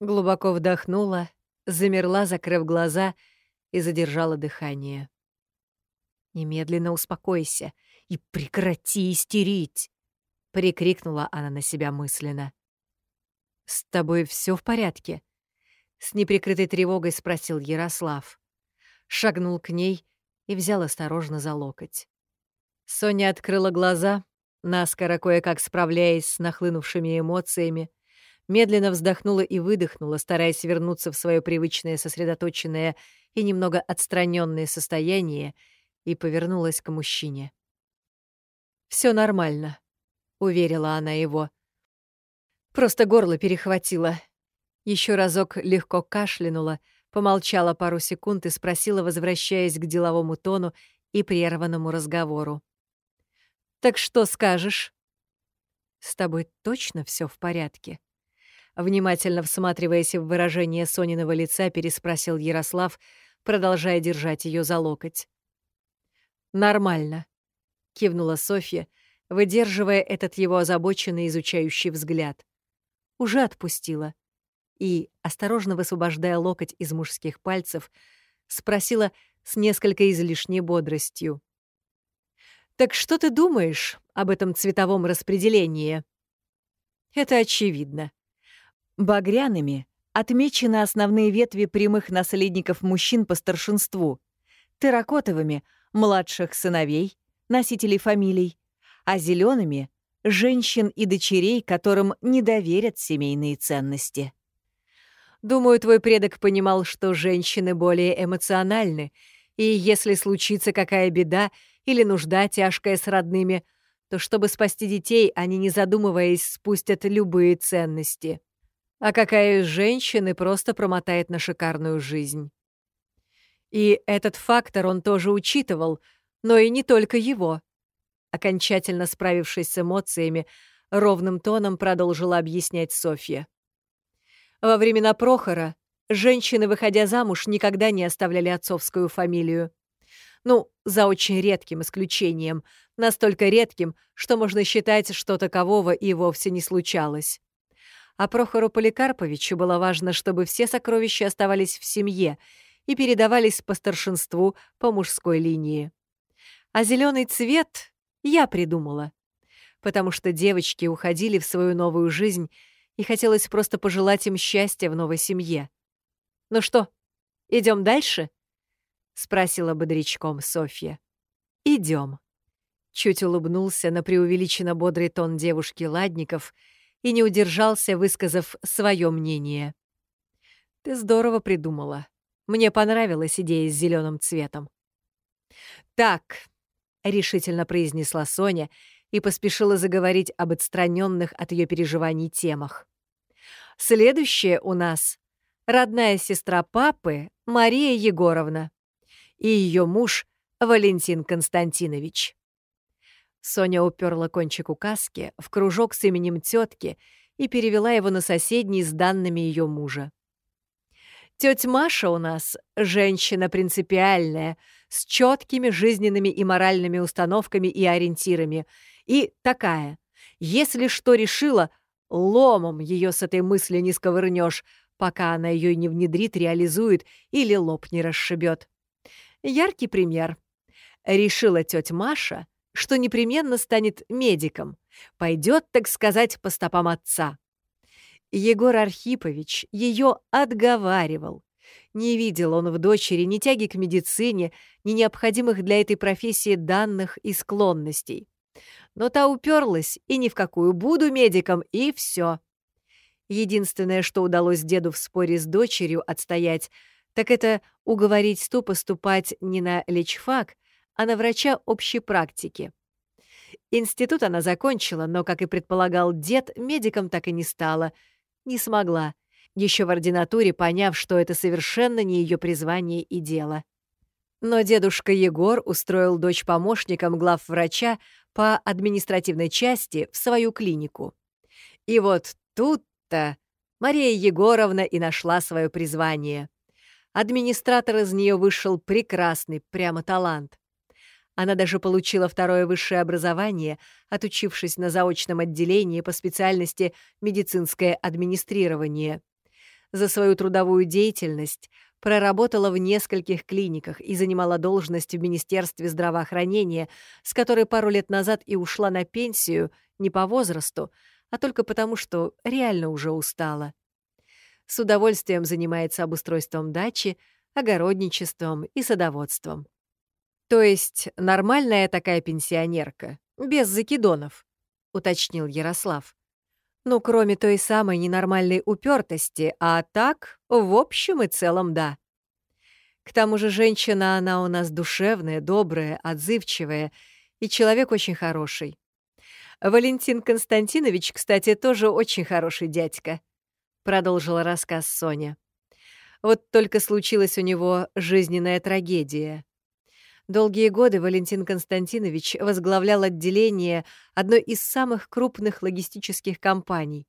Глубоко вдохнула, замерла, закрыв глаза, и задержала дыхание. «Немедленно успокойся и прекрати истерить!» — прикрикнула она на себя мысленно. «С тобой все в порядке?» — с неприкрытой тревогой спросил Ярослав. Шагнул к ней и взял осторожно за локоть. Соня открыла глаза, наскоро кое-как справляясь с нахлынувшими эмоциями, медленно вздохнула и выдохнула, стараясь вернуться в свое привычное сосредоточенное и немного отстраненное состояние, и повернулась к мужчине. Все нормально», — уверила она его. Просто горло перехватило. Еще разок легко кашлянула, помолчала пару секунд и спросила, возвращаясь к деловому тону и прерванному разговору. Так что скажешь? С тобой точно все в порядке? Внимательно всматриваясь в выражение Сониного лица, переспросил Ярослав, продолжая держать ее за локоть. «Нормально», — кивнула Софья, выдерживая этот его озабоченный изучающий взгляд. «Уже отпустила». И, осторожно высвобождая локоть из мужских пальцев, спросила с несколько излишней бодростью. «Так что ты думаешь об этом цветовом распределении?» «Это очевидно. Багряными отмечены основные ветви прямых наследников мужчин по старшинству, терракотовыми — младших сыновей, носителей фамилий, а зелеными — женщин и дочерей, которым не доверят семейные ценности. Думаю, твой предок понимал, что женщины более эмоциональны, и если случится какая беда или нужда тяжкая с родными, то чтобы спасти детей, они, не задумываясь, спустят любые ценности а какая из женщин и просто промотает на шикарную жизнь. И этот фактор он тоже учитывал, но и не только его. Окончательно справившись с эмоциями, ровным тоном продолжила объяснять Софья. Во времена Прохора женщины, выходя замуж, никогда не оставляли отцовскую фамилию. Ну, за очень редким исключением, настолько редким, что можно считать, что такового и вовсе не случалось а Прохору Поликарповичу было важно, чтобы все сокровища оставались в семье и передавались по старшинству по мужской линии. А зеленый цвет я придумала, потому что девочки уходили в свою новую жизнь, и хотелось просто пожелать им счастья в новой семье. «Ну что, идем дальше?» — спросила бодрячком Софья. Идем. Чуть улыбнулся на преувеличенно бодрый тон девушки Ладников — и не удержался, высказав свое мнение. «Ты здорово придумала. Мне понравилась идея с зеленым цветом». «Так», — решительно произнесла Соня и поспешила заговорить об отстраненных от ее переживаний темах. «Следующее у нас — родная сестра папы Мария Егоровна и ее муж Валентин Константинович». Соня уперла кончик указки в кружок с именем тетки и перевела его на соседний с данными ее мужа. Тетя Маша у нас женщина принципиальная, с четкими жизненными и моральными установками и ориентирами. И такая. Если что решила, ломом ее с этой мысли не сковырнешь, пока она ее не внедрит, реализует или лоб не расшибет. Яркий пример. Решила тетя Маша — что непременно станет медиком, пойдет, так сказать, по стопам отца. Егор Архипович ее отговаривал. Не видел он в дочери ни тяги к медицине, ни необходимых для этой профессии данных и склонностей. Но та уперлась, и ни в какую буду медиком, и все. Единственное, что удалось деду в споре с дочерью отстоять, так это уговорить ту поступать не на лечфак, а на врача общей практики. Институт она закончила, но, как и предполагал дед, медиком так и не стала. Не смогла, еще в ординатуре поняв, что это совершенно не ее призвание и дело. Но дедушка Егор устроил дочь помощником главврача по административной части в свою клинику. И вот тут-то Мария Егоровна и нашла свое призвание. Администратор из нее вышел прекрасный, прямо талант. Она даже получила второе высшее образование, отучившись на заочном отделении по специальности медицинское администрирование. За свою трудовую деятельность проработала в нескольких клиниках и занимала должность в Министерстве здравоохранения, с которой пару лет назад и ушла на пенсию не по возрасту, а только потому, что реально уже устала. С удовольствием занимается обустройством дачи, огородничеством и садоводством. «То есть нормальная такая пенсионерка, без закидонов», — уточнил Ярослав. «Ну, кроме той самой ненормальной упертости, а так, в общем и целом, да. К тому же женщина она у нас душевная, добрая, отзывчивая и человек очень хороший. Валентин Константинович, кстати, тоже очень хороший дядька», — продолжила рассказ Соня. «Вот только случилась у него жизненная трагедия. Долгие годы Валентин Константинович возглавлял отделение одной из самых крупных логистических компаний.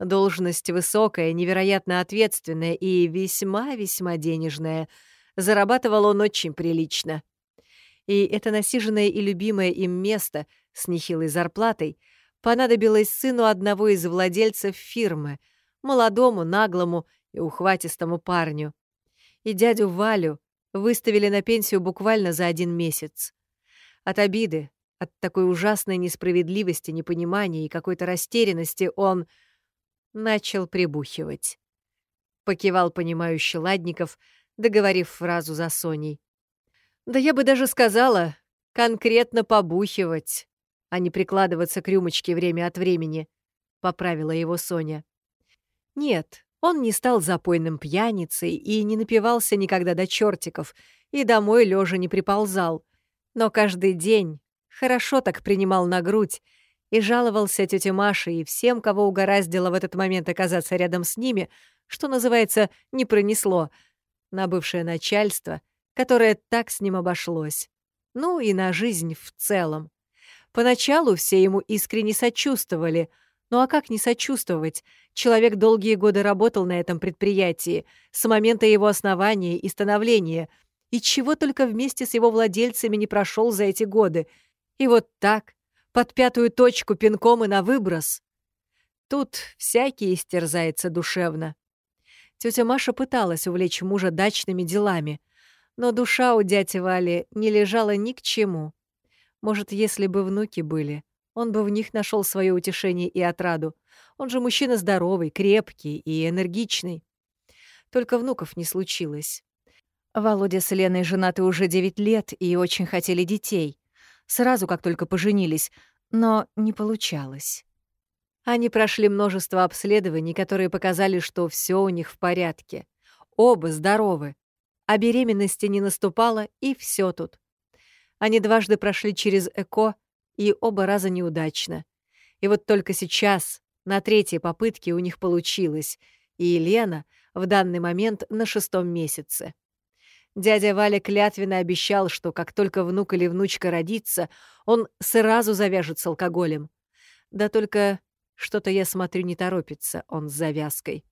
Должность высокая, невероятно ответственная и весьма-весьма денежная. Зарабатывал он очень прилично. И это насиженное и любимое им место с нехилой зарплатой понадобилось сыну одного из владельцев фирмы, молодому, наглому и ухватистому парню. И дядю Валю выставили на пенсию буквально за один месяц. От обиды, от такой ужасной несправедливости, непонимания и какой-то растерянности он начал прибухивать. Покивал понимающий Ладников, договорив фразу за Соней. «Да я бы даже сказала, конкретно побухивать, а не прикладываться к рюмочке время от времени», — поправила его Соня. «Нет, он не стал запойным пьяницей и не напивался никогда до чертиков, и домой лежа не приползал. Но каждый день хорошо так принимал на грудь и жаловался тете Маше и всем, кого угораздило в этот момент оказаться рядом с ними, что называется, не пронесло, на бывшее начальство, которое так с ним обошлось. Ну и на жизнь в целом. Поначалу все ему искренне сочувствовали — ну а как не сочувствовать? Человек долгие годы работал на этом предприятии, с момента его основания и становления, и чего только вместе с его владельцами не прошел за эти годы. И вот так, под пятую точку пинком и на выброс. Тут всякий истерзается душевно. Тетя Маша пыталась увлечь мужа дачными делами, но душа у дяди Вали не лежала ни к чему. Может, если бы внуки были, он бы в них нашел свое утешение и отраду. Он же мужчина здоровый, крепкий и энергичный. Только внуков не случилось. Володя с Леной женаты уже 9 лет и очень хотели детей. Сразу, как только поженились, но не получалось. Они прошли множество обследований, которые показали, что все у них в порядке. Оба здоровы. А беременности не наступало, и все тут. Они дважды прошли через ЭКО — и оба раза неудачно. И вот только сейчас, на третьей попытке, у них получилось, и Елена в данный момент на шестом месяце. Дядя Валя клятвенно обещал, что как только внук или внучка родится, он сразу завяжет с алкоголем. Да только что-то, я смотрю, не торопится он с завязкой.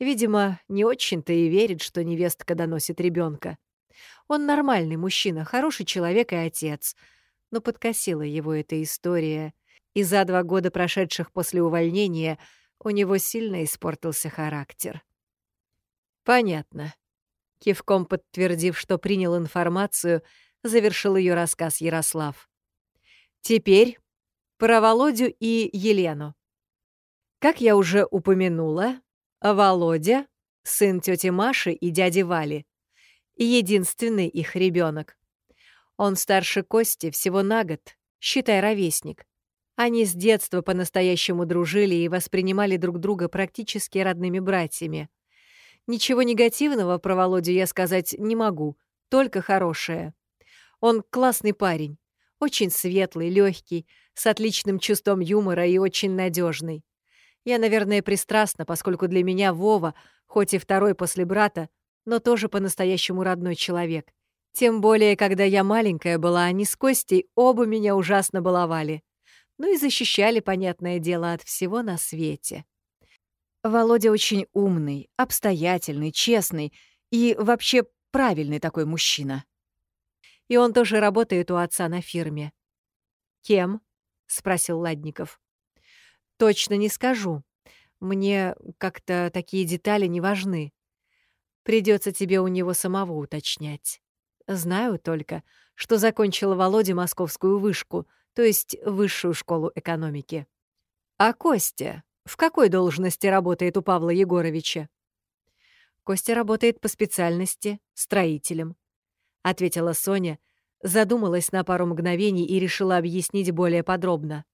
Видимо, не очень-то и верит, что невестка доносит ребенка. Он нормальный мужчина, хороший человек и отец — но подкосила его эта история, и за два года, прошедших после увольнения, у него сильно испортился характер. «Понятно», — кивком подтвердив, что принял информацию, завершил ее рассказ Ярослав. «Теперь про Володю и Елену. Как я уже упомянула, Володя — сын тети Маши и дяди Вали, единственный их ребенок. Он старше Кости всего на год, считай ровесник. Они с детства по-настоящему дружили и воспринимали друг друга практически родными братьями. Ничего негативного про Володю я сказать не могу, только хорошее. Он классный парень, очень светлый, легкий, с отличным чувством юмора и очень надежный. Я, наверное, пристрастна, поскольку для меня Вова, хоть и второй после брата, но тоже по-настоящему родной человек. Тем более, когда я маленькая была, они с Костей оба меня ужасно баловали. Ну и защищали, понятное дело, от всего на свете. Володя очень умный, обстоятельный, честный и вообще правильный такой мужчина. И он тоже работает у отца на фирме. «Кем?» — спросил Ладников. «Точно не скажу. Мне как-то такие детали не важны. Придется тебе у него самого уточнять». Знаю только, что закончила Володя московскую вышку, то есть высшую школу экономики. А Костя в какой должности работает у Павла Егоровича? Костя работает по специальности строителем, ответила Соня, задумалась на пару мгновений и решила объяснить более подробно.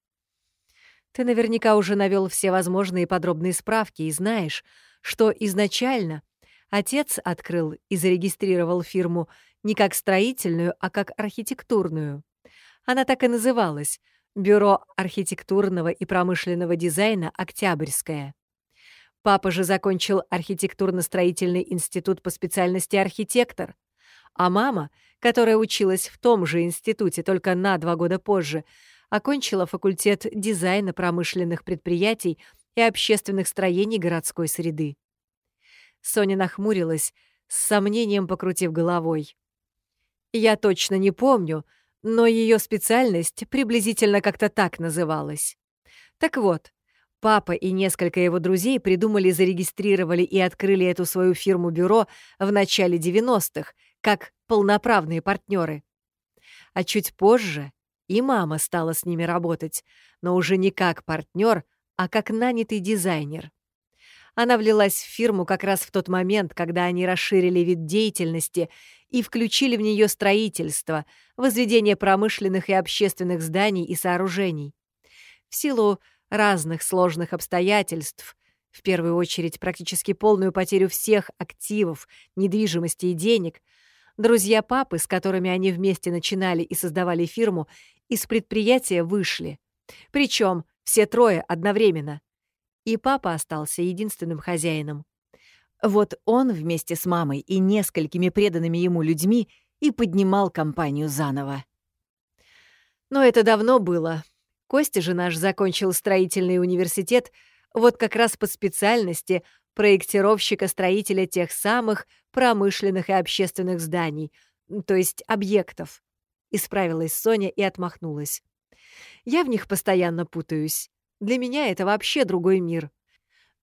Ты наверняка уже навел все возможные подробные справки и знаешь, что изначально отец открыл и зарегистрировал фирму не как строительную, а как архитектурную. Она так и называлась — Бюро архитектурного и промышленного дизайна «Октябрьское». Папа же закончил архитектурно-строительный институт по специальности архитектор, А мама, которая училась в том же институте только на два года позже, окончила факультет дизайна промышленных предприятий и общественных строений городской среды. Соня нахмурилась, с сомнением покрутив головой. Я точно не помню, но ее специальность приблизительно как-то так называлась. Так вот, папа и несколько его друзей придумали, зарегистрировали и открыли эту свою фирму-бюро в начале 90-х, как полноправные партнеры. А чуть позже и мама стала с ними работать, но уже не как партнер, а как нанятый дизайнер. Она влилась в фирму как раз в тот момент, когда они расширили вид деятельности и включили в нее строительство, возведение промышленных и общественных зданий и сооружений. В силу разных сложных обстоятельств, в первую очередь практически полную потерю всех активов, недвижимости и денег, друзья папы, с которыми они вместе начинали и создавали фирму, из предприятия вышли. Причем все трое одновременно. И папа остался единственным хозяином. Вот он вместе с мамой и несколькими преданными ему людьми и поднимал компанию заново. Но это давно было. Костя же наш закончил строительный университет вот как раз по специальности проектировщика-строителя тех самых промышленных и общественных зданий, то есть объектов. Исправилась Соня и отмахнулась. Я в них постоянно путаюсь. Для меня это вообще другой мир.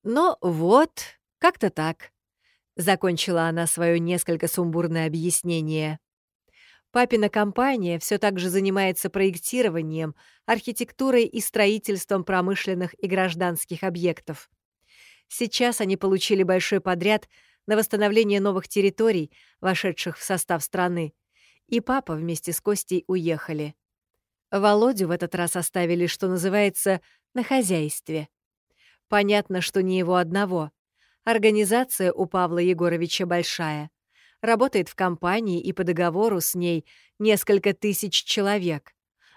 Но вот, как-то так. Закончила она свое несколько сумбурное объяснение. Папина компания все так же занимается проектированием, архитектурой и строительством промышленных и гражданских объектов. Сейчас они получили большой подряд на восстановление новых территорий, вошедших в состав страны, и папа вместе с Костей уехали. Володю в этот раз оставили, что называется, на хозяйстве. Понятно, что не его одного. Организация у Павла Егоровича большая. Работает в компании и по договору с ней несколько тысяч человек.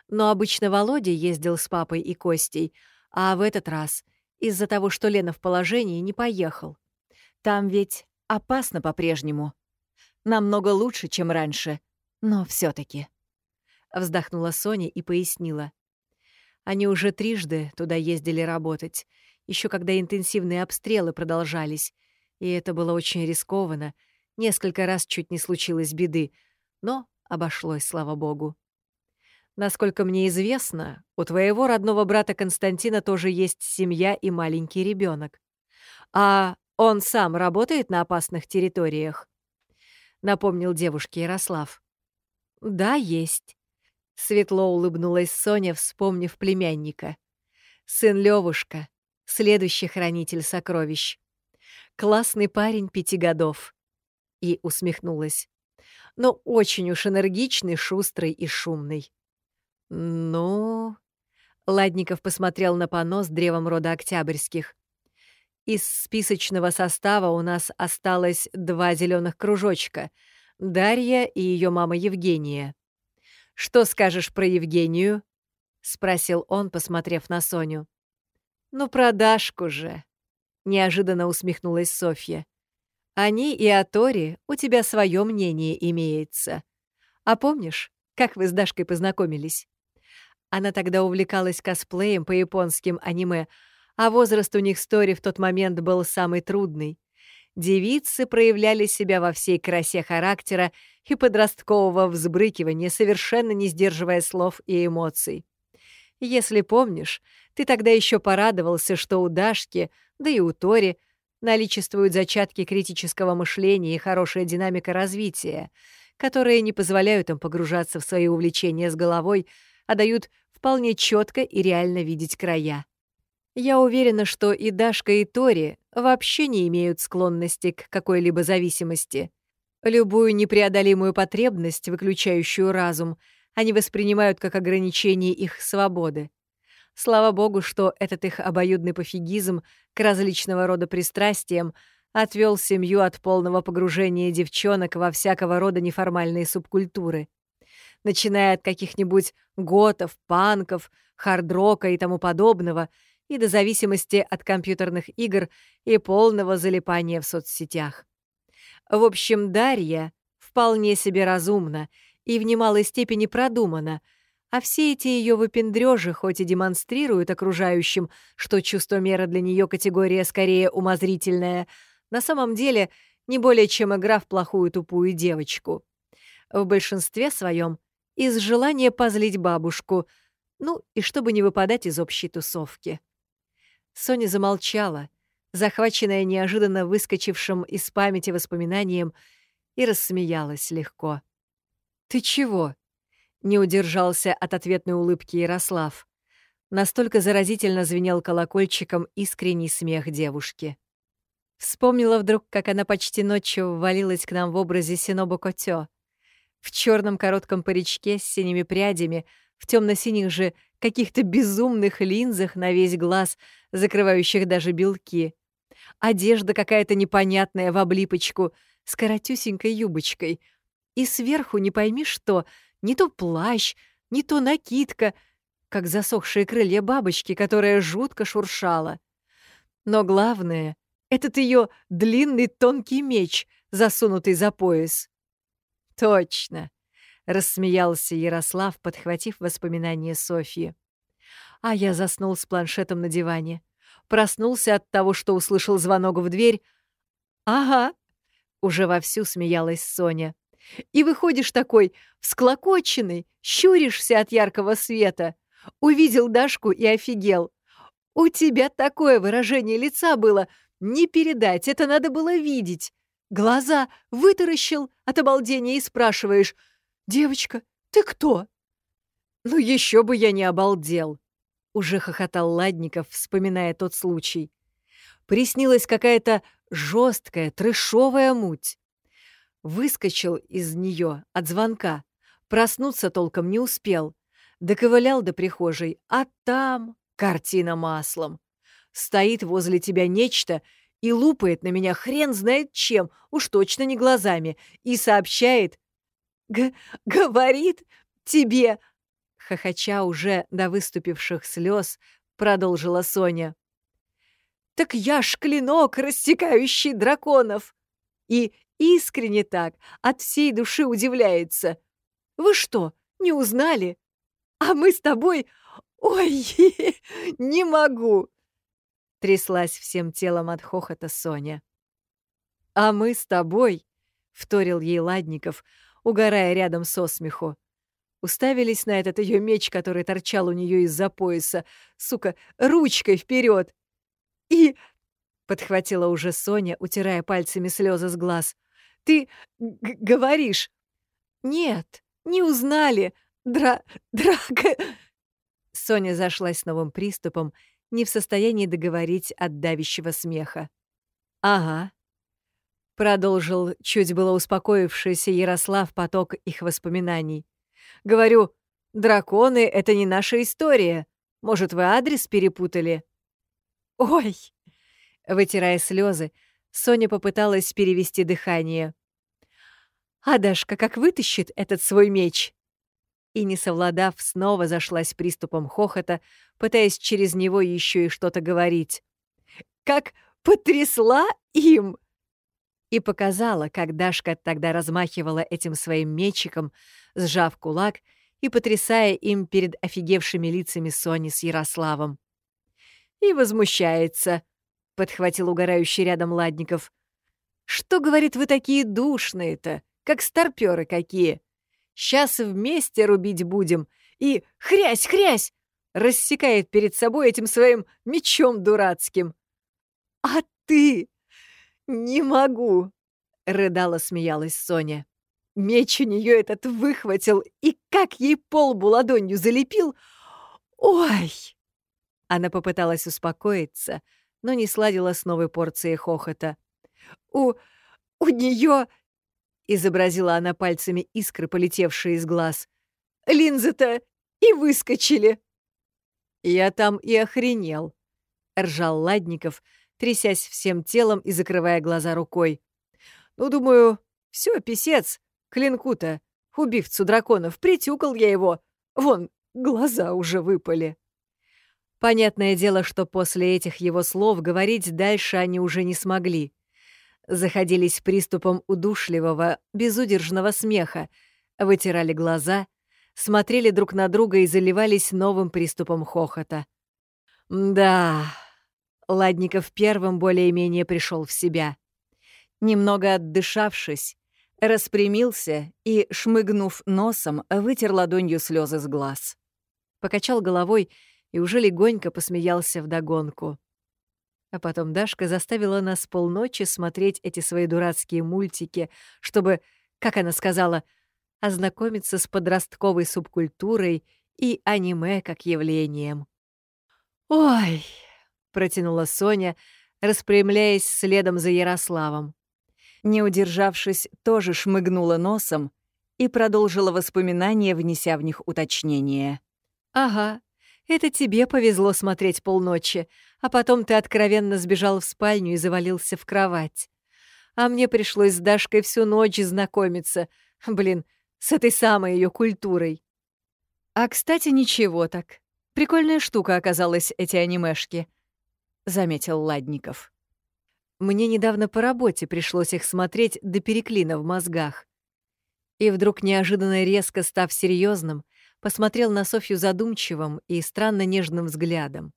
Но обычно Володя ездил с папой и Костей, а в этот раз из-за того, что Лена в положении, не поехал. Там ведь опасно по-прежнему. Намного лучше, чем раньше, но все таки Вздохнула Соня и пояснила. Они уже трижды туда ездили работать, еще когда интенсивные обстрелы продолжались, и это было очень рискованно. Несколько раз чуть не случилось беды, но обошлось, слава богу. Насколько мне известно, у твоего родного брата Константина тоже есть семья и маленький ребенок. А он сам работает на опасных территориях? Напомнил девушке Ярослав. Да, есть. Светло улыбнулась Соня, вспомнив племянника. Сын Левушка, следующий хранитель сокровищ. Классный парень пяти годов. И усмехнулась. Но очень уж энергичный, шустрый и шумный. Ну... Ладников посмотрел на понос древом рода Октябрьских. Из списочного состава у нас осталось два зеленых кружочка — Дарья и ее мама Евгения. «Что скажешь про Евгению?» — спросил он, посмотрев на Соню. «Ну, про Дашку же», — неожиданно усмехнулась Софья. «Они и о Торе у тебя свое мнение имеется. А помнишь, как вы с Дашкой познакомились?» Она тогда увлекалась косплеем по японским аниме, а возраст у них с Тори в тот момент был самый трудный. Девицы проявляли себя во всей красе характера и подросткового взбрыкивания, совершенно не сдерживая слов и эмоций. Если помнишь, ты тогда еще порадовался, что у Дашки, да и у Тори, наличествуют зачатки критического мышления и хорошая динамика развития, которые не позволяют им погружаться в свои увлечения с головой, а дают вполне четко и реально видеть края. Я уверена, что и Дашка, и Тори вообще не имеют склонности к какой-либо зависимости. Любую непреодолимую потребность, выключающую разум, они воспринимают как ограничение их свободы. Слава богу, что этот их обоюдный пофигизм к различного рода пристрастиям отвел семью от полного погружения девчонок во всякого рода неформальные субкультуры. Начиная от каких-нибудь готов, панков, хард-рока и тому подобного, и до зависимости от компьютерных игр и полного залипания в соцсетях. В общем, Дарья вполне себе разумна и в немалой степени продумана, а все эти ее выпендрежи хоть и демонстрируют окружающим, что чувство меры для нее категория скорее умозрительная, на самом деле не более чем игра в плохую тупую девочку. В большинстве своем из желания позлить бабушку, ну и чтобы не выпадать из общей тусовки. Соня замолчала, захваченная неожиданно выскочившим из памяти воспоминанием, и рассмеялась легко. «Ты чего?» — не удержался от ответной улыбки Ярослав. Настолько заразительно звенел колокольчиком искренний смех девушки. Вспомнила вдруг, как она почти ночью ввалилась к нам в образе Синобу Котё. В черном коротком паричке с синими прядями, в темно-синих же каких-то безумных линзах на весь глаз, закрывающих даже белки. Одежда какая-то непонятная в облипочку, с коротюсенькой юбочкой. И сверху не пойми что, не то плащ, не то накидка, как засохшие крылья бабочки, которая жутко шуршала. Но главное — этот ее длинный тонкий меч, засунутый за пояс. «Точно!» — рассмеялся Ярослав, подхватив воспоминания Софьи. А я заснул с планшетом на диване. Проснулся от того, что услышал звонок в дверь. «Ага!» — уже вовсю смеялась Соня. «И выходишь такой, всклокоченный, щуришься от яркого света. Увидел Дашку и офигел. У тебя такое выражение лица было, не передать, это надо было видеть. Глаза вытаращил от обалдения и спрашиваешь, «Девочка, ты кто?» «Ну еще бы я не обалдел!» Уже хохотал Ладников, вспоминая тот случай. Приснилась какая-то жесткая, трешовая муть. Выскочил из нее от звонка, проснуться толком не успел. Доковылял до прихожей, а там картина маслом. Стоит возле тебя нечто — и лупает на меня хрен знает чем, уж точно не глазами, и сообщает Г «Говорит тебе!» Хохоча уже до выступивших слез, продолжила Соня. «Так я ж клинок, рассекающий драконов!» И искренне так, от всей души удивляется. «Вы что, не узнали? А мы с тобой... Ой, <laughs> не могу!» Тряслась всем телом от хохота Соня. «А мы с тобой», — вторил ей Ладников, угорая рядом со смеху. Уставились на этот ее меч, который торчал у нее из-за пояса, сука, ручкой вперед. И подхватила уже Соня, утирая пальцами слезы с глаз. Ты говоришь? Нет, не узнали. Дра драка. Соня зашлась новым приступом не в состоянии договорить от давящего смеха. «Ага», — продолжил чуть было успокоившийся Ярослав поток их воспоминаний. «Говорю, драконы — это не наша история. Может, вы адрес перепутали?» «Ой!» — вытирая слезы, Соня попыталась перевести дыхание. «А Дашка как вытащит этот свой меч?» и, не совладав, снова зашлась приступом хохота, пытаясь через него еще и что-то говорить. «Как потрясла им!» И показала, как Дашка тогда размахивала этим своим мечиком, сжав кулак и потрясая им перед офигевшими лицами Сони с Ярославом. «И возмущается», — подхватил угорающий рядом Ладников. «Что, говорит, вы такие душные-то, как старпёры какие? Сейчас вместе рубить будем. И хрясь, хрясь! Рассекает перед собой этим своим мечом дурацким. А ты? Не могу! Рыдала, смеялась Соня. Меч у нее этот выхватил, и как ей полбу ладонью залепил. Ой! Она попыталась успокоиться, но не сладила с новой порцией хохота. У... у нее Изобразила она пальцами искры, полетевшие из глаз. «Линзы-то и выскочили!» «Я там и охренел», — ржал Ладников, трясясь всем телом и закрывая глаза рукой. «Ну, думаю, все, писец, клинку-то, убивцу драконов, притюкал я его. Вон, глаза уже выпали». Понятное дело, что после этих его слов говорить дальше они уже не смогли. заходились приступом удушливого, безудержного смеха, вытирали глаза, смотрели друг на друга и заливались новым приступом хохота. Да, Ладников первым более-менее пришел в себя. Немного отдышавшись, распрямился и, шмыгнув носом, вытер ладонью слезы с глаз. Покачал головой и уже легонько посмеялся вдогонку. А потом Дашка заставила нас полночи смотреть эти свои дурацкие мультики, чтобы, как она сказала, ознакомиться с подростковой субкультурой и аниме как явлением. «Ой!» — протянула Соня, распрямляясь следом за Ярославом. Не удержавшись, тоже шмыгнула носом и продолжила воспоминания, внеся в них уточнение. «Ага, это тебе повезло смотреть полночи, а потом ты откровенно сбежал в спальню и завалился в кровать. А мне пришлось с Дашкой всю ночь знакомиться. Блин, с этой самой ее культурой. А, кстати, ничего так. Прикольная штука оказалась эти анимешки, — заметил Ладников. Мне недавно по работе пришлось их смотреть до переклина в мозгах. И вдруг, неожиданно резко став серьезным, посмотрел на Софью задумчивым и странно нежным взглядом.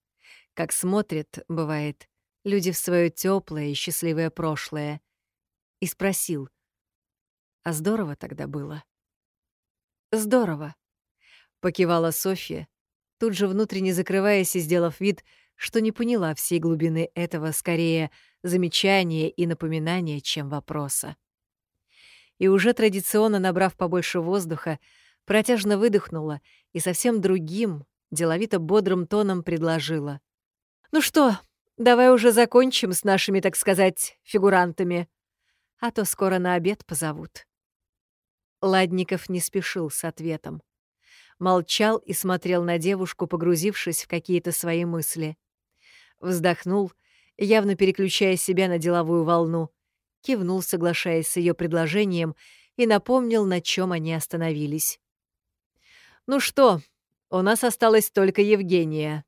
Как смотрят, бывает, люди в свое теплое и счастливое прошлое. И спросил, а здорово тогда было? Здорово, покивала Софья, тут же внутренне закрываясь и сделав вид, что не поняла всей глубины этого скорее замечания и напоминания, чем вопроса. И уже традиционно набрав побольше воздуха, протяжно выдохнула и совсем другим, деловито бодрым тоном предложила. «Ну что, давай уже закончим с нашими, так сказать, фигурантами, а то скоро на обед позовут». Ладников не спешил с ответом. Молчал и смотрел на девушку, погрузившись в какие-то свои мысли вздохнул, явно переключая себя на деловую волну, кивнул, соглашаясь с ее предложением, и напомнил, на чем они остановились. «Ну что, у нас осталась только Евгения».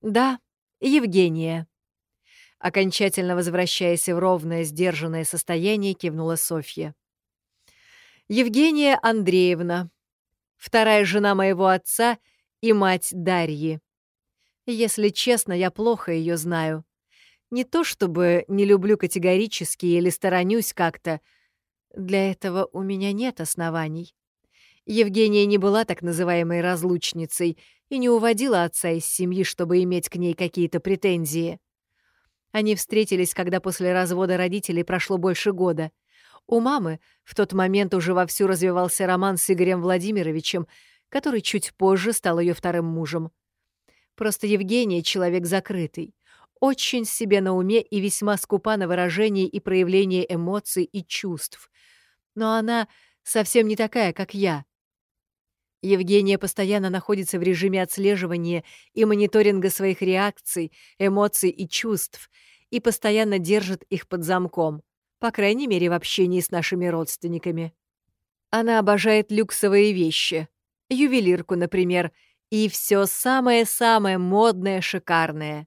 «Да, Евгения». Окончательно возвращаясь в ровное, сдержанное состояние, кивнула Софья. «Евгения Андреевна, вторая жена моего отца и мать Дарьи. Если честно, я плохо ее знаю. Не то чтобы не люблю категорически или сторонюсь как-то. Для этого у меня нет оснований. Евгения не была так называемой разлучницей и не уводила отца из семьи, чтобы иметь к ней какие-то претензии. Они встретились, когда после развода родителей прошло больше года. У мамы в тот момент уже вовсю развивался роман с Игорем Владимировичем, который чуть позже стал ее вторым мужем. Просто Евгения — человек закрытый, очень себе на уме и весьма скупа на выражение и проявление эмоций и чувств. Но она совсем не такая, как я. Евгения постоянно находится в режиме отслеживания и мониторинга своих реакций, эмоций и чувств и постоянно держит их под замком, по крайней мере, в общении с нашими родственниками. Она обожает люксовые вещи, ювелирку, например, — и все самое-самое модное, шикарное.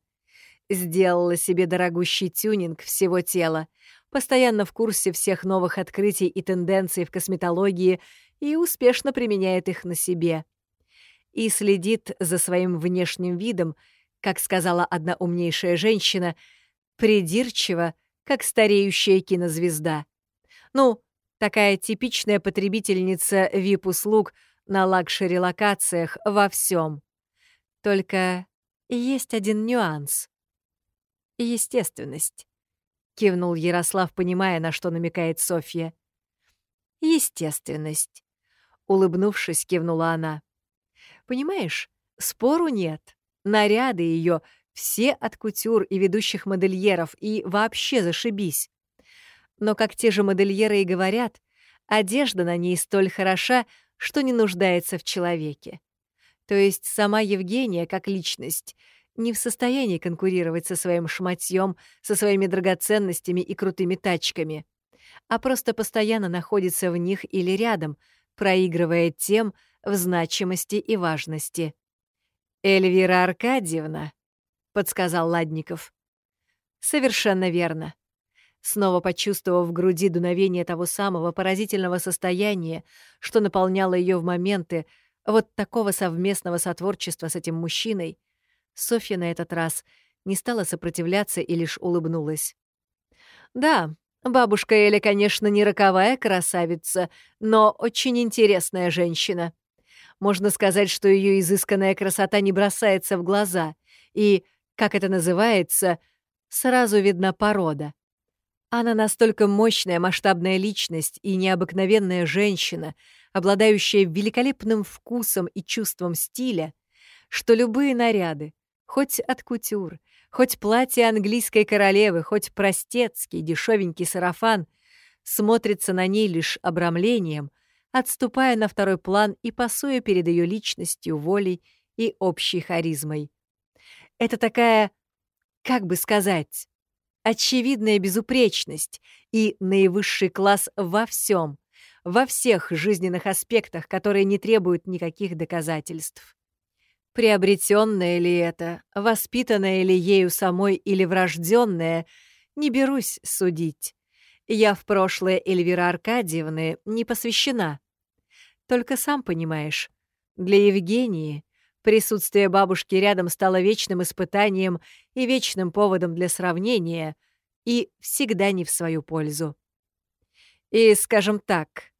Сделала себе дорогущий тюнинг всего тела, постоянно в курсе всех новых открытий и тенденций в косметологии и успешно применяет их на себе. И следит за своим внешним видом, как сказала одна умнейшая женщина, придирчиво, как стареющая кинозвезда. Ну, такая типичная потребительница VIP-услуг — на лакшери-локациях во всем. Только есть один нюанс. Естественность. Кивнул Ярослав, понимая, на что намекает Софья. Естественность. Улыбнувшись, кивнула она. Понимаешь, спору нет. Наряды ее все от кутюр и ведущих модельеров, и вообще зашибись. Но, как те же модельеры и говорят, одежда на ней столь хороша, что не нуждается в человеке. То есть сама Евгения, как личность, не в состоянии конкурировать со своим шматьем, со своими драгоценностями и крутыми тачками, а просто постоянно находится в них или рядом, проигрывая тем в значимости и важности. «Эльвира Аркадьевна», — подсказал Ладников. «Совершенно верно. Снова почувствовав в груди дуновение того самого поразительного состояния, что наполняло ее в моменты вот такого совместного сотворчества с этим мужчиной, Софья на этот раз не стала сопротивляться и лишь улыбнулась. «Да, бабушка Эля, конечно, не роковая красавица, но очень интересная женщина. Можно сказать, что ее изысканная красота не бросается в глаза, и, как это называется, сразу видна порода. Она настолько мощная масштабная личность и необыкновенная женщина, обладающая великолепным вкусом и чувством стиля, что любые наряды, хоть от кутюр, хоть платье английской королевы, хоть простецкий дешевенький сарафан, смотрится на ней лишь обрамлением, отступая на второй план и пасуя перед ее личностью, волей и общей харизмой. Это такая, как бы сказать, очевидная безупречность и наивысший класс во всем, во всех жизненных аспектах, которые не требуют никаких доказательств. Приобретенное ли это, воспитанное ли ею самой или врожденное, не берусь судить. Я в прошлое Эльвира Аркадьевны не посвящена. Только сам понимаешь, для Евгении Присутствие бабушки рядом стало вечным испытанием и вечным поводом для сравнения, и всегда не в свою пользу. И, скажем так,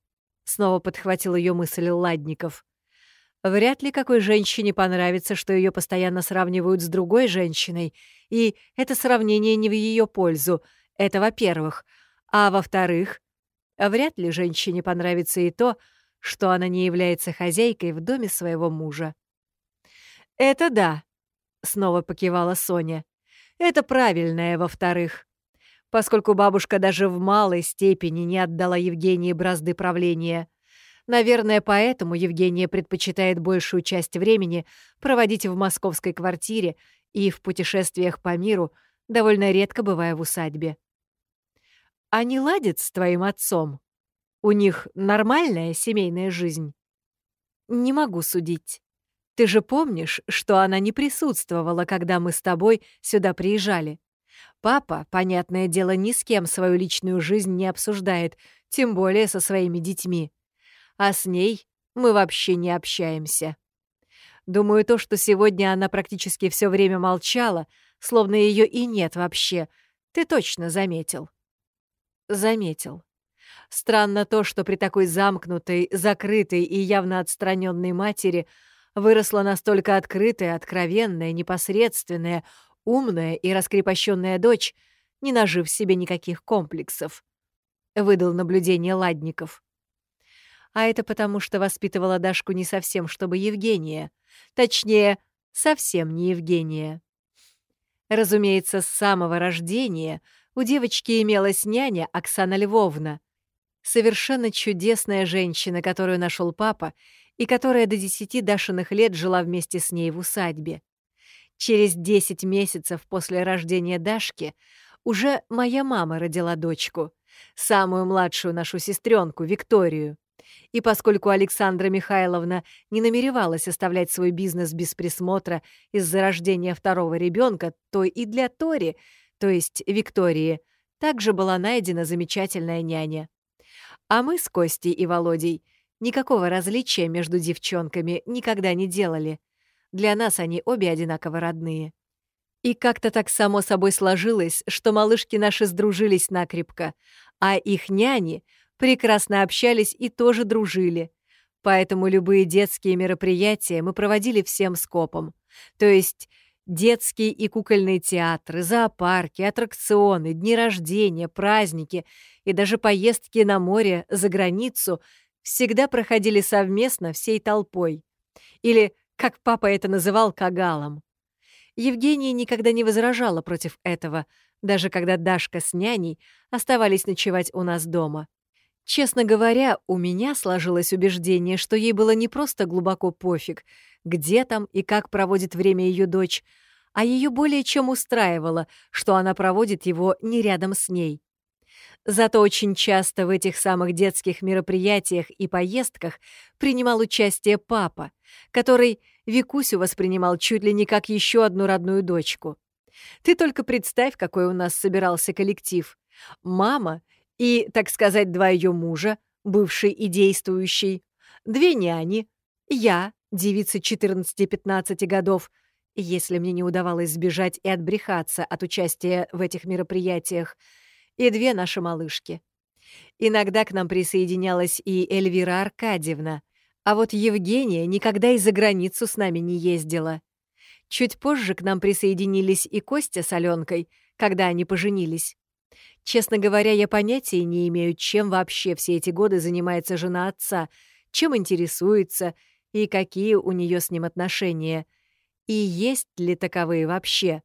снова подхватил ее мысль Ладников, вряд ли какой женщине понравится, что ее постоянно сравнивают с другой женщиной, и это сравнение не в ее пользу, это во-первых, а во-вторых, вряд ли женщине понравится и то, что она не является хозяйкой в доме своего мужа. «Это да», — снова покивала Соня. «Это правильное, во-вторых. Поскольку бабушка даже в малой степени не отдала Евгении бразды правления. Наверное, поэтому Евгения предпочитает большую часть времени проводить в московской квартире и в путешествиях по миру, довольно редко бывая в усадьбе. Они ладят с твоим отцом? У них нормальная семейная жизнь? Не могу судить. Ты же помнишь, что она не присутствовала, когда мы с тобой сюда приезжали? Папа, понятное дело, ни с кем свою личную жизнь не обсуждает, тем более со своими детьми. А с ней мы вообще не общаемся. Думаю, то, что сегодня она практически все время молчала, словно ее и нет вообще, ты точно заметил. Заметил. Странно то, что при такой замкнутой, закрытой и явно отстраненной матери — выросла настолько открытая, откровенная, непосредственная, умная и раскрепощенная дочь, не нажив себе никаких комплексов. Выдал наблюдение Ладников. А это потому, что воспитывала Дашку не совсем, чтобы Евгения. Точнее, совсем не Евгения. Разумеется, с самого рождения у девочки имелась няня Оксана Львовна. Совершенно чудесная женщина, которую нашел папа и которая до десяти Дашиных лет жила вместе с ней в усадьбе. Через десять месяцев после рождения Дашки уже моя мама родила дочку, самую младшую нашу сестренку Викторию. И поскольку Александра Михайловна не намеревалась оставлять свой бизнес без присмотра из-за рождения второго ребенка, то и для Тори, то есть Виктории, также была найдена замечательная няня. А мы с Костей и Володей Никакого различия между девчонками никогда не делали. Для нас они обе одинаково родные. И как-то так само собой сложилось, что малышки наши сдружились накрепко, а их няни прекрасно общались и тоже дружили. Поэтому любые детские мероприятия мы проводили всем скопом. То есть детские и кукольные театры, зоопарки, аттракционы, дни рождения, праздники и даже поездки на море за границу всегда проходили совместно всей толпой. Или, как папа это называл, кагалом. Евгения никогда не возражала против этого, даже когда Дашка с няней оставались ночевать у нас дома. Честно говоря, у меня сложилось убеждение, что ей было не просто глубоко пофиг, где там и как проводит время ее дочь, а ее более чем устраивало, что она проводит его не рядом с ней. Зато очень часто в этих самых детских мероприятиях и поездках принимал участие папа, который Викусю воспринимал чуть ли не как еще одну родную дочку. Ты только представь, какой у нас собирался коллектив. Мама и, так сказать, два ее мужа, бывший и действующий, две няни, я, девица 14-15 годов, если мне не удавалось сбежать и отбрехаться от участия в этих мероприятиях, и две наши малышки. Иногда к нам присоединялась и Эльвира Аркадьевна, а вот Евгения никогда и за границу с нами не ездила. Чуть позже к нам присоединились и Костя с Аленкой, когда они поженились. Честно говоря, я понятия не имею, чем вообще все эти годы занимается жена отца, чем интересуется и какие у нее с ним отношения, и есть ли таковые вообще.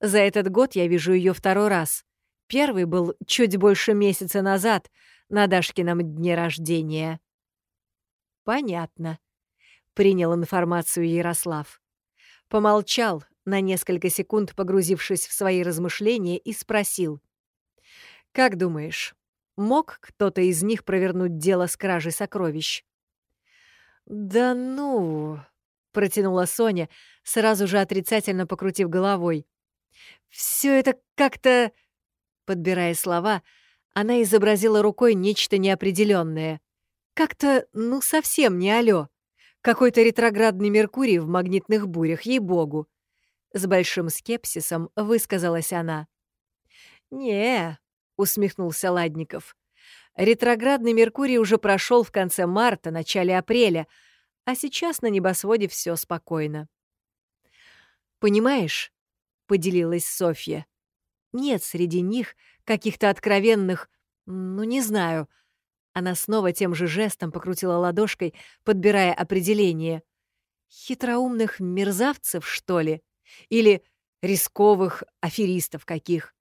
За этот год я вижу ее второй раз. Первый был чуть больше месяца назад, на Дашкином дне рождения. «Понятно», — принял информацию Ярослав. Помолчал, на несколько секунд погрузившись в свои размышления, и спросил. «Как думаешь, мог кто-то из них провернуть дело с кражей сокровищ?» «Да ну...» — протянула Соня, сразу же отрицательно покрутив головой. «Все это как-то...» Подбирая слова, она изобразила рукой нечто неопределенное. Как-то, ну, совсем не алё. Какой-то ретроградный Меркурий в магнитных бурях, ей-богу. С большим скепсисом высказалась она. «Не», — усмехнулся Ладников. «Ретроградный Меркурий уже прошел в конце марта, начале апреля, а сейчас на небосводе все спокойно». «Понимаешь», — поделилась Софья, — «нет среди них каких-то откровенных, ну, не знаю, — она снова тем же жестом покрутила ладошкой, подбирая определение. Хитроумных мерзавцев, что ли? Или рисковых аферистов каких?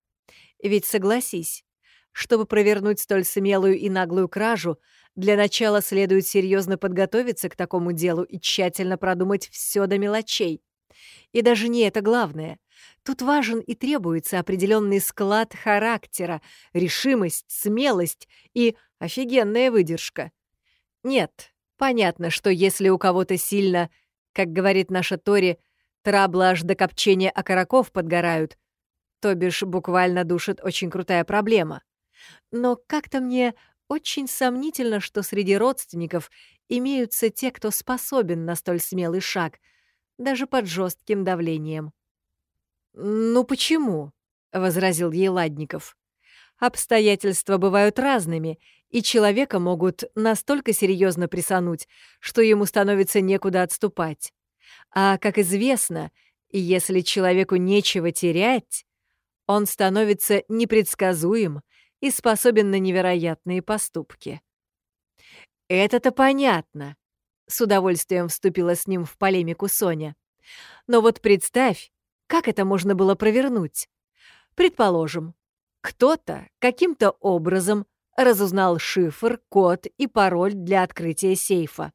Ведь согласись, чтобы провернуть столь смелую и наглую кражу, для начала следует серьезно подготовиться к такому делу и тщательно продумать все до мелочей. И даже не это главное. Тут важен и требуется определенный склад характера, решимость, смелость и Офигенная выдержка. Нет, понятно, что если у кого-то сильно, как говорит наша Тори, трабла аж до копчения окороков подгорают, то бишь буквально душит очень крутая проблема. Но как-то мне очень сомнительно, что среди родственников имеются те, кто способен на столь смелый шаг, даже под жестким давлением. «Ну почему?» — возразил ей Ладников. «Обстоятельства бывают разными, и человека могут настолько серьезно присануть, что ему становится некуда отступать. А, как известно, если человеку нечего терять, он становится непредсказуем и способен на невероятные поступки. «Это-то понятно», — с удовольствием вступила с ним в полемику Соня. «Но вот представь, как это можно было провернуть? Предположим, кто-то каким-то образом разузнал шифр, код и пароль для открытия сейфа.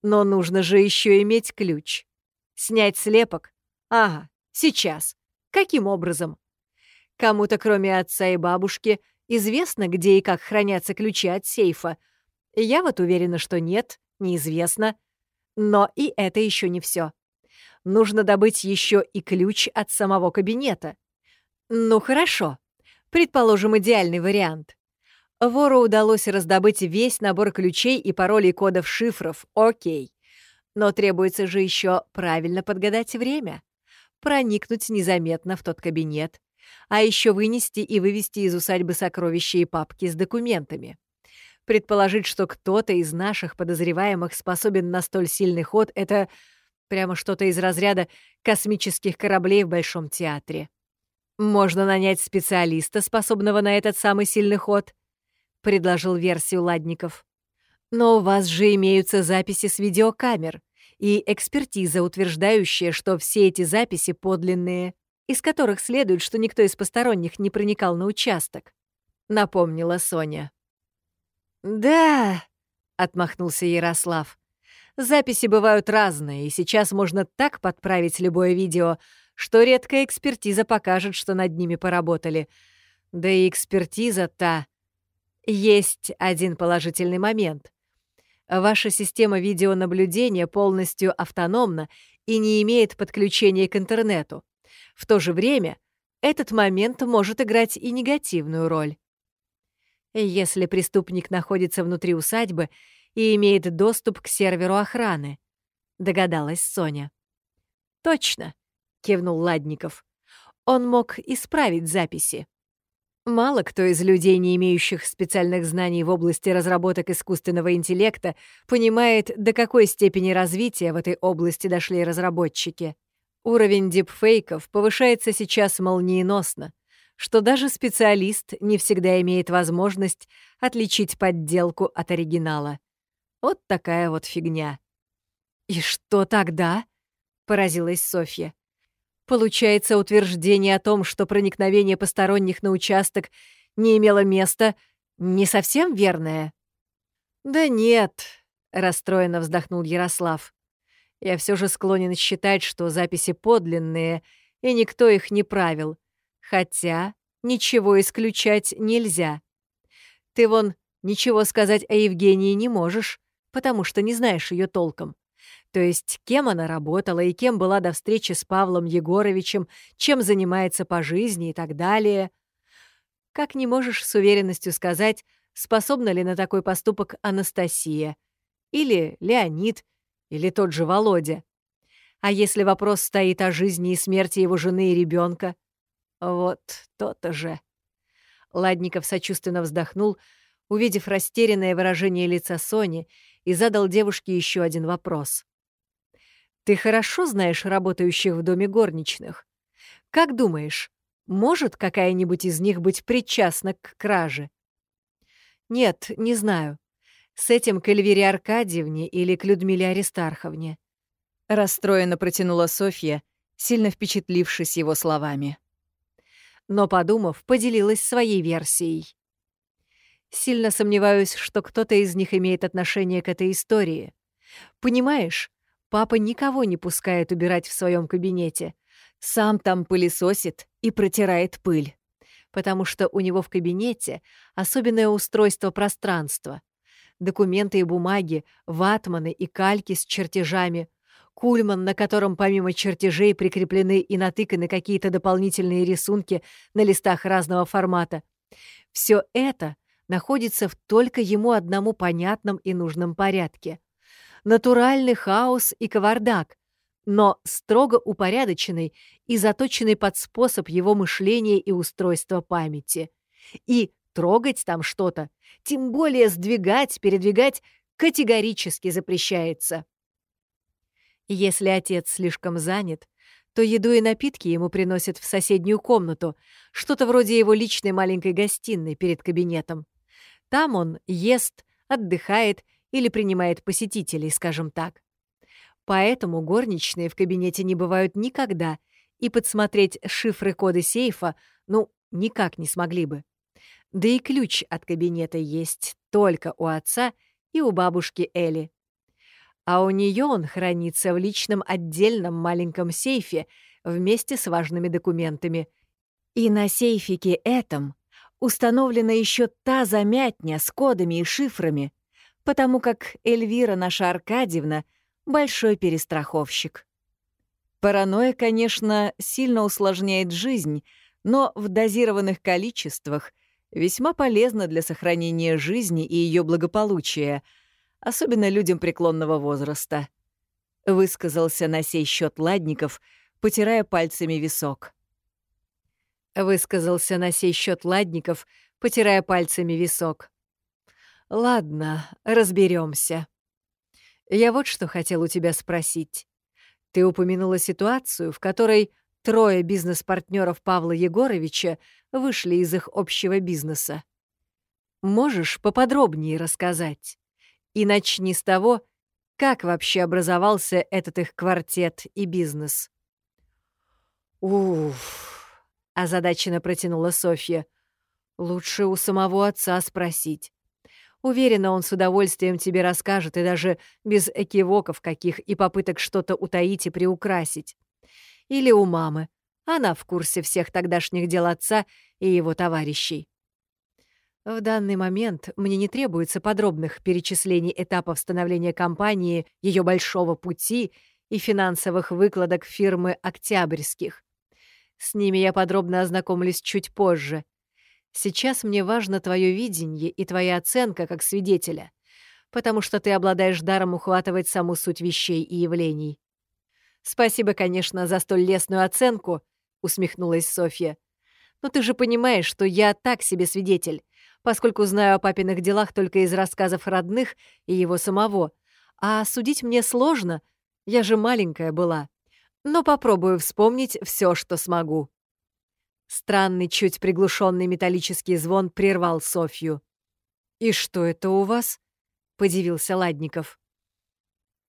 Но нужно же еще иметь ключ. Снять слепок? Ага, сейчас. Каким образом? Кому-то, кроме отца и бабушки, известно, где и как хранятся ключи от сейфа. Я вот уверена, что нет, неизвестно. Но и это еще не все. Нужно добыть еще и ключ от самого кабинета. Ну хорошо. Предположим, идеальный вариант. Вору удалось раздобыть весь набор ключей и паролей кодов шифров, окей. Но требуется же еще правильно подгадать время, проникнуть незаметно в тот кабинет, а еще вынести и вывести из усадьбы сокровища и папки с документами. Предположить, что кто-то из наших подозреваемых способен на столь сильный ход, это прямо что-то из разряда космических кораблей в Большом театре. Можно нанять специалиста, способного на этот самый сильный ход — предложил версию Ладников. Но у вас же имеются записи с видеокамер и экспертиза, утверждающая, что все эти записи подлинные, из которых следует, что никто из посторонних не проникал на участок, напомнила Соня. Да, отмахнулся Ярослав. Записи бывают разные, и сейчас можно так подправить любое видео, что редкая экспертиза покажет, что над ними поработали. Да и экспертиза та есть один положительный момент. Ваша система видеонаблюдения полностью автономна и не имеет подключения к интернету. В то же время этот момент может играть и негативную роль. Если преступник находится внутри усадьбы и имеет доступ к серверу охраны, догадалась Соня. Точно, кивнул Ладников. Он мог исправить записи. Мало кто из людей, не имеющих специальных знаний в области разработок искусственного интеллекта, понимает, до какой степени развития в этой области дошли разработчики. Уровень дипфейков повышается сейчас молниеносно, что даже специалист не всегда имеет возможность отличить подделку от оригинала. Вот такая вот фигня. «И что тогда?» — поразилась Софья. «Получается, утверждение о том, что проникновение посторонних на участок не имело места, не совсем верное?» «Да нет», — расстроенно вздохнул Ярослав. Я все же склонен считать, что записи подлинные, и никто их не правил. Хотя ничего исключать нельзя. Ты вон ничего сказать о Евгении не можешь, потому что не знаешь ее толком. То есть, кем она работала и кем была до встречи с Павлом Егоровичем, чем занимается по жизни и так далее. Как не можешь с уверенностью сказать, способна ли на такой поступок Анастасия или Леонид, или тот же Володя? А если вопрос стоит о жизни и смерти его жены и ребенка? Вот то-то же. Ладников сочувственно вздохнул, увидев растерянное выражение лица Сони, и задал девушке еще один вопрос. «Ты хорошо знаешь работающих в доме горничных? Как думаешь, может какая-нибудь из них быть причастна к краже?» «Нет, не знаю с этим к Эльвире Аркадьевне или к Людмиле Аристарховне. Расстроенно протянула Софья, сильно впечатлившись его словами. Но, подумав, поделилась своей версией. Сильно сомневаюсь, что кто-то из них имеет отношение к этой истории. Понимаешь, папа никого не пускает убирать в своем кабинете. Сам там пылесосит и протирает пыль. Потому что у него в кабинете особенное устройство пространства — документы и бумаги, ватманы и кальки с чертежами, кульман, на котором помимо чертежей прикреплены и натыканы какие-то дополнительные рисунки на листах разного формата. Все это находится в только ему одному понятном и нужном порядке. Натуральный хаос и кавардак, но строго упорядоченный и заточенный под способ его мышления и устройства памяти. И Трогать там что-то, тем более сдвигать, передвигать категорически запрещается. Если отец слишком занят, то еду и напитки ему приносят в соседнюю комнату, что-то вроде его личной маленькой гостиной перед кабинетом. Там он ест, отдыхает или принимает посетителей, скажем так. Поэтому горничные в кабинете не бывают никогда, и подсмотреть шифры-коды сейфа, ну, никак не смогли бы. Да и ключ от кабинета есть только у отца и у бабушки Эли. А у нее он хранится в личном отдельном маленьком сейфе вместе с важными документами. И на сейфике этом установлена еще та замятня с кодами и шифрами, потому как Эльвира наша Аркадьевна — большой перестраховщик. Паранойя, конечно, сильно усложняет жизнь, но в дозированных количествах — весьма полезна для сохранения жизни и ее благополучия, особенно людям преклонного возраста. Высказался на сей счет Ладников, потирая пальцами висок. Высказался на сей счет Ладников, потирая пальцами висок. Ладно, разберемся. Я вот что хотел у тебя спросить. Ты упомянула ситуацию, в которой Трое бизнес-партнеров Павла Егоровича вышли из их общего бизнеса. Можешь поподробнее рассказать? И начни с того, как вообще образовался этот их квартет и бизнес. «Уф», — озадаченно протянула Софья. «Лучше у самого отца спросить. Уверена, он с удовольствием тебе расскажет, и даже без экивоков каких и попыток что-то утаить и приукрасить или у мамы. Она в курсе всех тогдашних дел отца и его товарищей. В данный момент мне не требуется подробных перечислений этапов становления компании, ее большого пути и финансовых выкладок фирмы «Октябрьских». С ними я подробно ознакомлюсь чуть позже. Сейчас мне важно твое видение и твоя оценка как свидетеля, потому что ты обладаешь даром ухватывать саму суть вещей и явлений. Спасибо, конечно, за столь лестную оценку, усмехнулась Софья. Но ты же понимаешь, что я так себе свидетель, поскольку знаю о папиных делах только из рассказов родных и его самого. А судить мне сложно, я же маленькая была. Но попробую вспомнить все, что смогу. Странный, чуть приглушенный металлический звон прервал Софью. «И что это у вас?» — подивился Ладников.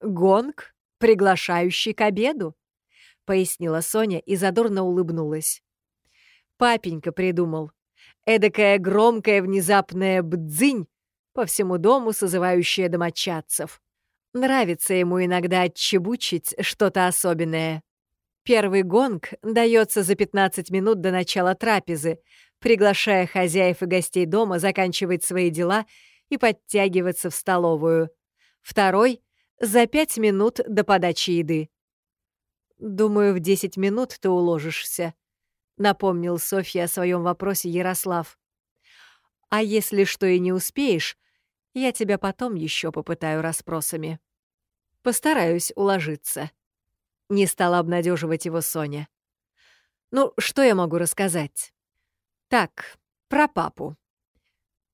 «Гонг, приглашающий к обеду», — пояснила Соня и задорно улыбнулась. «Папенька придумал. Эдакая громкая внезапная бдзынь, по всему дому созывающая домочадцев. Нравится ему иногда отчебучить что-то особенное. Первый гонг дается за 15 минут до начала трапезы, приглашая хозяев и гостей дома заканчивать свои дела и подтягиваться в столовую. Второй — за 5 минут до подачи еды. «Думаю, в 10 минут ты уложишься», — напомнил Софья о своем вопросе Ярослав. «А если что и не успеешь, я тебя потом еще попытаю расспросами. Постараюсь уложиться». Не стала обнадеживать его Соня. «Ну, что я могу рассказать?» «Так, про папу».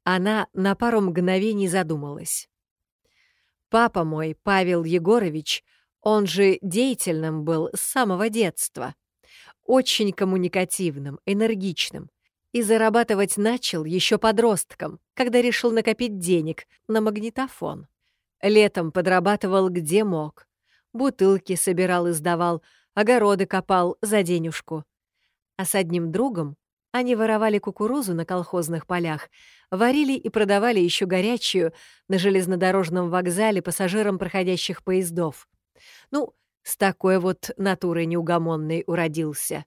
Она на пару мгновений задумалась. «Папа мой, Павел Егорович, он же деятельным был с самого детства. Очень коммуникативным, энергичным. И зарабатывать начал еще подростком, когда решил накопить денег на магнитофон. Летом подрабатывал где мог бутылки собирал и сдавал, огороды копал за денежку. А с одним другом они воровали кукурузу на колхозных полях, варили и продавали еще горячую на железнодорожном вокзале пассажирам проходящих поездов. Ну, с такой вот натурой неугомонной уродился.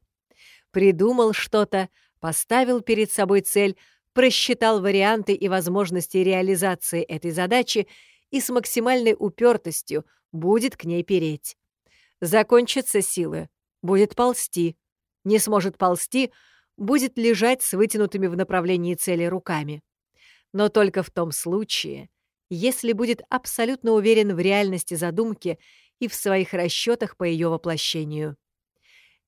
Придумал что-то, поставил перед собой цель, просчитал варианты и возможности реализации этой задачи и с максимальной упертостью будет к ней переть. Закончатся силы, будет ползти. Не сможет ползти, будет лежать с вытянутыми в направлении цели руками. Но только в том случае, если будет абсолютно уверен в реальности задумки и в своих расчетах по ее воплощению.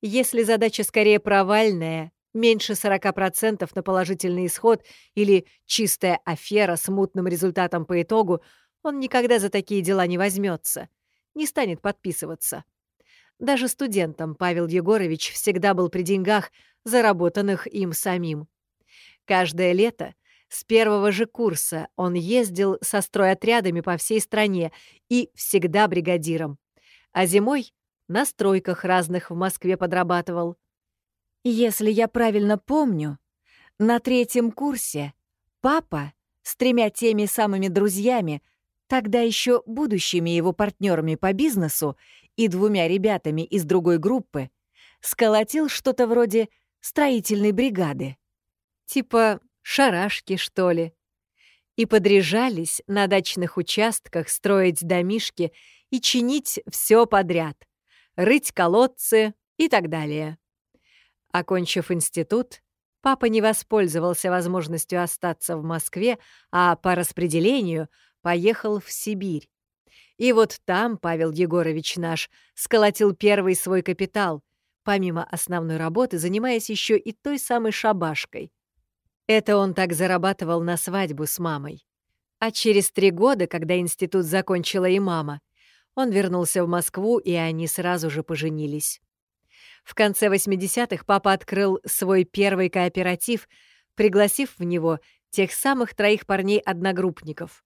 Если задача скорее провальная, меньше 40% на положительный исход или чистая афера с мутным результатом по итогу, он никогда за такие дела не возьмется не станет подписываться. Даже студентом Павел Егорович всегда был при деньгах, заработанных им самим. Каждое лето с первого же курса он ездил со стройотрядами по всей стране и всегда бригадиром. А зимой на стройках разных в Москве подрабатывал. Если я правильно помню, на третьем курсе папа с тремя теми самыми друзьями — тогда еще будущими его партнерами по бизнесу и двумя ребятами из другой группы, сколотил что-то вроде строительной бригады. Типа шарашки, что ли. И подряжались на дачных участках строить домишки и чинить все подряд, рыть колодцы и так далее. Окончив институт, папа не воспользовался возможностью остаться в Москве, а по распределению — поехал в Сибирь. И вот там Павел Егорович наш сколотил первый свой капитал, помимо основной работы, занимаясь еще и той самой шабашкой. Это он так зарабатывал на свадьбу с мамой. А через три года, когда институт закончила и мама, он вернулся в Москву, и они сразу же поженились. В конце 80-х папа открыл свой первый кооператив, пригласив в него тех самых троих парней-одногруппников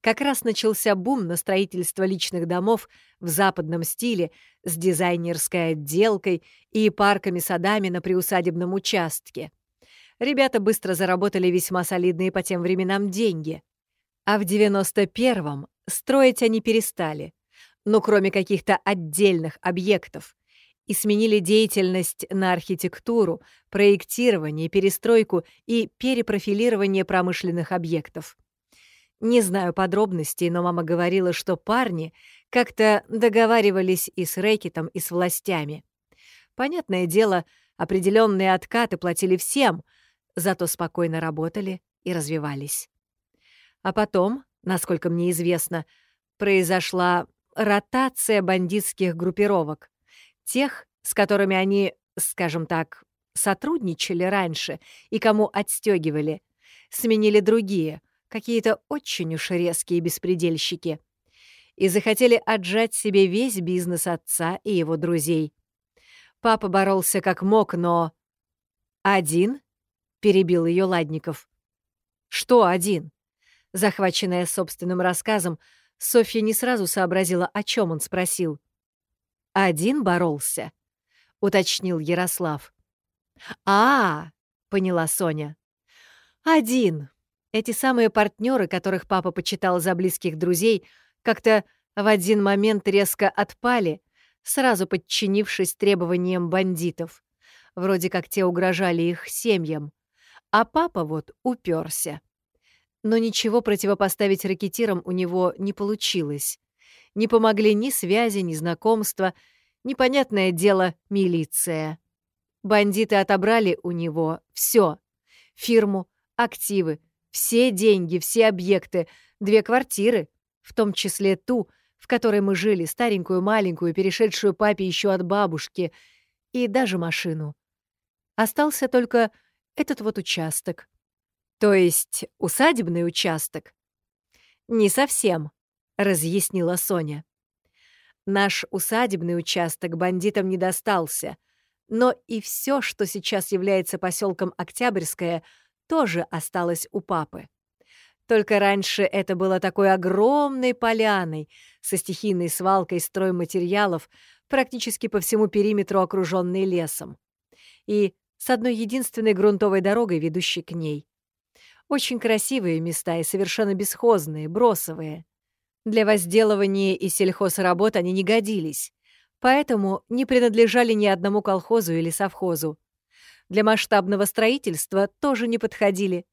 как раз начался бум на строительство личных домов в западном стиле с дизайнерской отделкой и парками-садами на приусадебном участке. Ребята быстро заработали весьма солидные по тем временам деньги. А в 91-м строить они перестали, ну, кроме каких-то отдельных объектов, и сменили деятельность на архитектуру, проектирование, перестройку и перепрофилирование промышленных объектов. Не знаю подробностей, но мама говорила, что парни как-то договаривались и с рэкетом, и с властями. Понятное дело, Определенные откаты платили всем, зато спокойно работали и развивались. А потом, насколько мне известно, произошла ротация бандитских группировок. Тех, с которыми они, скажем так, сотрудничали раньше и кому отстегивали, сменили другие, какие-то очень уж резкие беспредельщики. И захотели отжать себе весь бизнес отца и его друзей. Папа боролся как мог, но... «Один?» — перебил ее Ладников. «Что один?» Захваченная собственным рассказом, Софья не сразу сообразила, о чем он спросил. «Один боролся?» — уточнил Ярослав. а, -а, поняла Соня. «Один. Эти самые партнеры, которых папа почитал за близких друзей, как-то в один момент резко отпали, сразу подчинившись требованиям бандитов. Вроде как те угрожали их семьям. А папа вот уперся. Но ничего противопоставить ракетирам у него не получилось. Не помогли ни связи, ни знакомства, непонятное дело — милиция. Бандиты отобрали у него все: фирму, активы, все деньги, все объекты, две квартиры, в том числе ту, в которой мы жили, старенькую, маленькую, перешедшую папе еще от бабушки, и даже машину. Остался только этот вот участок. То есть усадебный участок? Не совсем, разъяснила Соня. Наш усадебный участок бандитам не достался, но и все, что сейчас является поселком Октябрьское, тоже осталось у папы. Только раньше это было такой огромной поляной со стихийной свалкой стройматериалов, практически по всему периметру окруженной лесом. И с одной единственной грунтовой дорогой, ведущей к ней. Очень красивые места и совершенно бесхозные, бросовые. Для возделывания и сельхозработ они не годились, поэтому не принадлежали ни одному колхозу или совхозу. Для масштабного строительства тоже не подходили.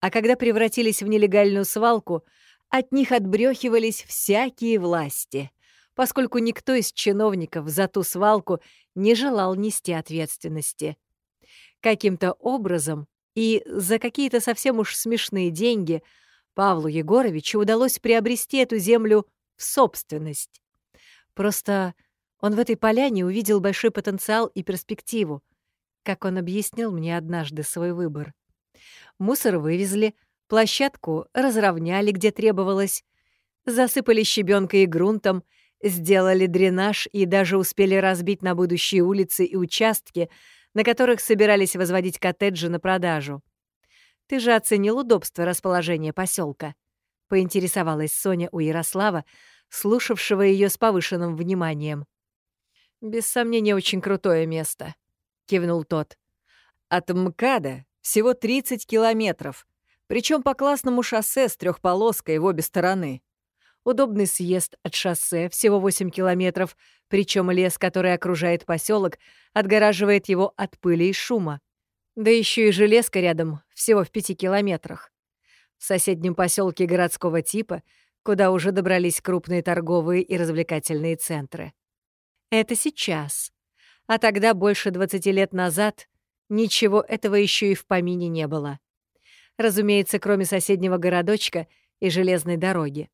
А когда превратились в нелегальную свалку, от них отбрехивались всякие власти, поскольку никто из чиновников за ту свалку не желал нести ответственности. Каким-то образом и за какие-то совсем уж смешные деньги Павлу Егоровичу удалось приобрести эту землю в собственность. Просто он в этой поляне увидел большой потенциал и перспективу, как он объяснил мне однажды свой выбор. Мусор вывезли, площадку разровняли, где требовалось, засыпали щебенкой и грунтом, сделали дренаж и даже успели разбить на будущие улицы и участки, на которых собирались возводить коттеджи на продажу. Ты же оценил удобство расположения поселка, поинтересовалась Соня у Ярослава, слушавшего ее с повышенным вниманием. «Без сомнения, очень крутое место», — кивнул тот. «От МКАДа всего 30 километров, причем по классному шоссе с трехполоской в обе стороны. Удобный съезд от шоссе всего 8 километров, причем лес, который окружает поселок, отгораживает его от пыли и шума. Да еще и железка рядом, всего в пяти километрах. В соседнем поселке городского типа, куда уже добрались крупные торговые и развлекательные центры. Это сейчас. А тогда, больше 20 лет назад, ничего этого еще и в помине не было. Разумеется, кроме соседнего городочка и железной дороги.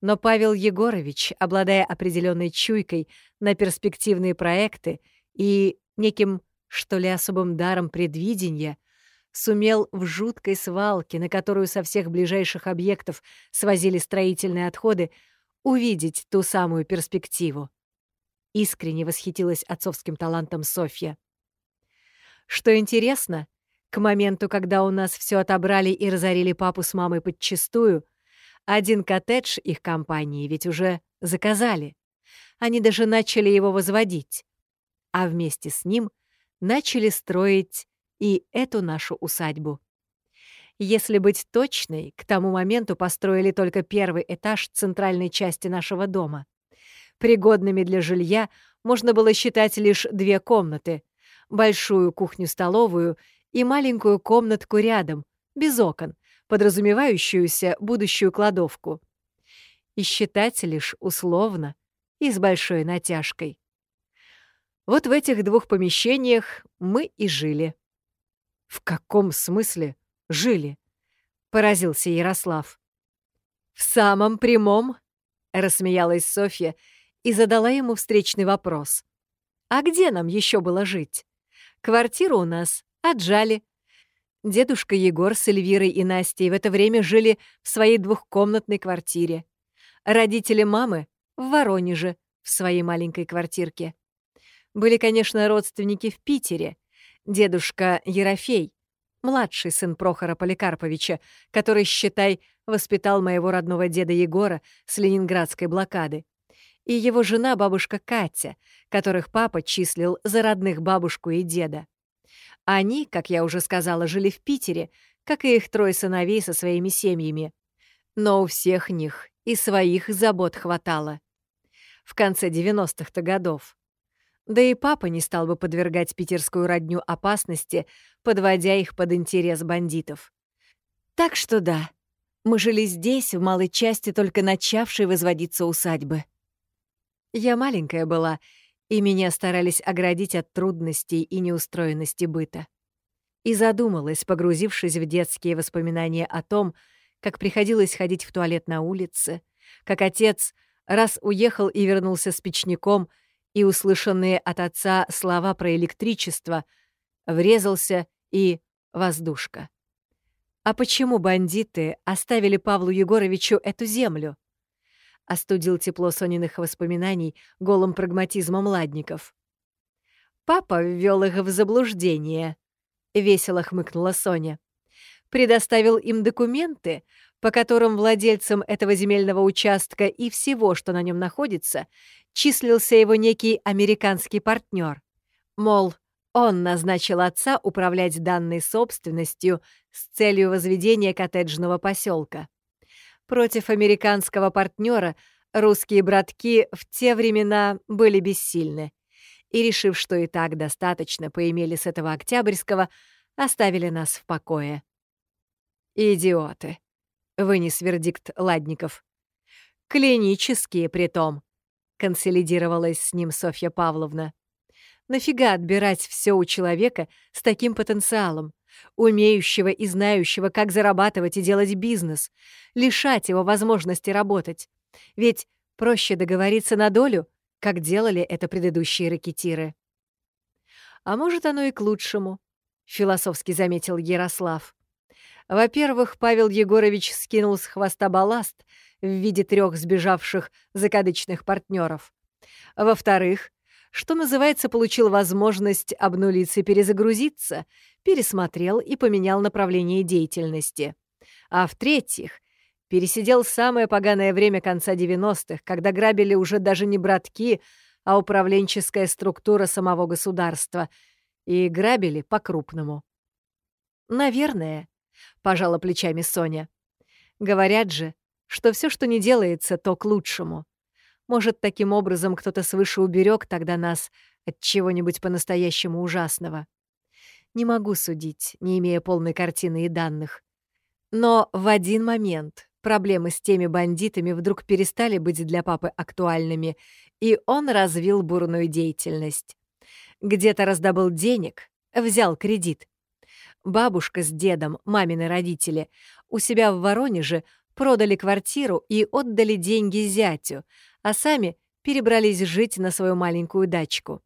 Но Павел Егорович, обладая определенной чуйкой на перспективные проекты и неким, что ли, особым даром предвидения, сумел в жуткой свалке, на которую со всех ближайших объектов свозили строительные отходы, увидеть ту самую перспективу. Искренне восхитилась отцовским талантом Софья. Что интересно, к моменту, когда у нас все отобрали и разорили папу с мамой подчистую, один коттедж их компании ведь уже заказали. Они даже начали его возводить. А вместе с ним начали строить и эту нашу усадьбу. Если быть точной, к тому моменту построили только первый этаж центральной части нашего дома. Пригодными для жилья можно было считать лишь две комнаты — большую кухню-столовую и маленькую комнатку рядом, без окон, подразумевающуюся будущую кладовку. И считать лишь условно и с большой натяжкой. Вот в этих двух помещениях мы и жили. «В каком смысле жили?» — поразился Ярослав. «В самом прямом», — рассмеялась Софья и задала ему встречный вопрос. «А где нам еще было жить? Квартиру у нас отжали. Дедушка Егор с Эльвирой и Настей в это время жили в своей двухкомнатной квартире. Родители мамы — в Воронеже, в своей маленькой квартирке. Были, конечно, родственники в Питере. Дедушка Ерофей, младший сын Прохора Поликарповича, который, считай, воспитал моего родного деда Егора с ленинградской блокады, и его жена бабушка Катя, которых папа числил за родных бабушку и деда. Они, как я уже сказала, жили в Питере, как и их трое сыновей со своими семьями. Но у всех них и своих забот хватало. В конце 90-х-то годов. Да и папа не стал бы подвергать питерскую родню опасности, подводя их под интерес бандитов. Так что да, мы жили здесь, в малой части только начавшей возводиться усадьбы. Я маленькая была, и меня старались оградить от трудностей и неустроенности быта. И задумалась, погрузившись в детские воспоминания о том, как приходилось ходить в туалет на улице, как отец раз уехал и вернулся с печником — и услышанные от отца слова про электричество, врезался и воздушка. А почему бандиты оставили Павлу Егоровичу эту землю? Остудил тепло Сониных воспоминаний голым прагматизмом ладников. Папа ввел их в заблуждение, — весело хмыкнула Соня. Предоставил им документы, по которым владельцем этого земельного участка и всего, что на нем находится, числился его некий американский партнер. Мол, он назначил отца управлять данной собственностью с целью возведения коттеджного поселка. Против американского партнера русские братки в те времена были бессильны. И, решив, что и так достаточно поимели с этого Октябрьского, оставили нас в покое. «Идиоты», — вынес вердикт Ладников. «Клинические, притом консолидировалась с ним Софья Павловна. Нафига отбирать все у человека с таким потенциалом, умеющего и знающего, как зарабатывать и делать бизнес, лишать его возможности работать? Ведь проще договориться на долю, как делали это предыдущие ракетиры. А может, оно и к лучшему, — философски заметил Ярослав. Во-первых, Павел Егорович скинул с хвоста балласт — в виде трех сбежавших закадычных партнеров. Во-вторых, что называется, получил возможность обнулиться и перезагрузиться, пересмотрел и поменял направление деятельности. А в-третьих, пересидел самое поганое время конца 90-х, когда грабили уже даже не братки, а управленческая структура самого государства. И грабили по-крупному. «Наверное», — пожала плечами Соня. «Говорят же, что все, что не делается, то к лучшему. Может, таким образом кто-то свыше уберег тогда нас от чего-нибудь по-настоящему ужасного. Не могу судить, не имея полной картины и данных. Но в один момент проблемы с теми бандитами вдруг перестали быть для папы актуальными, и он развил бурную деятельность. Где-то раздобыл денег, взял кредит. Бабушка с дедом, мамины родители, у себя в Воронеже продали квартиру и отдали деньги зятю, а сами перебрались жить на свою маленькую дачку.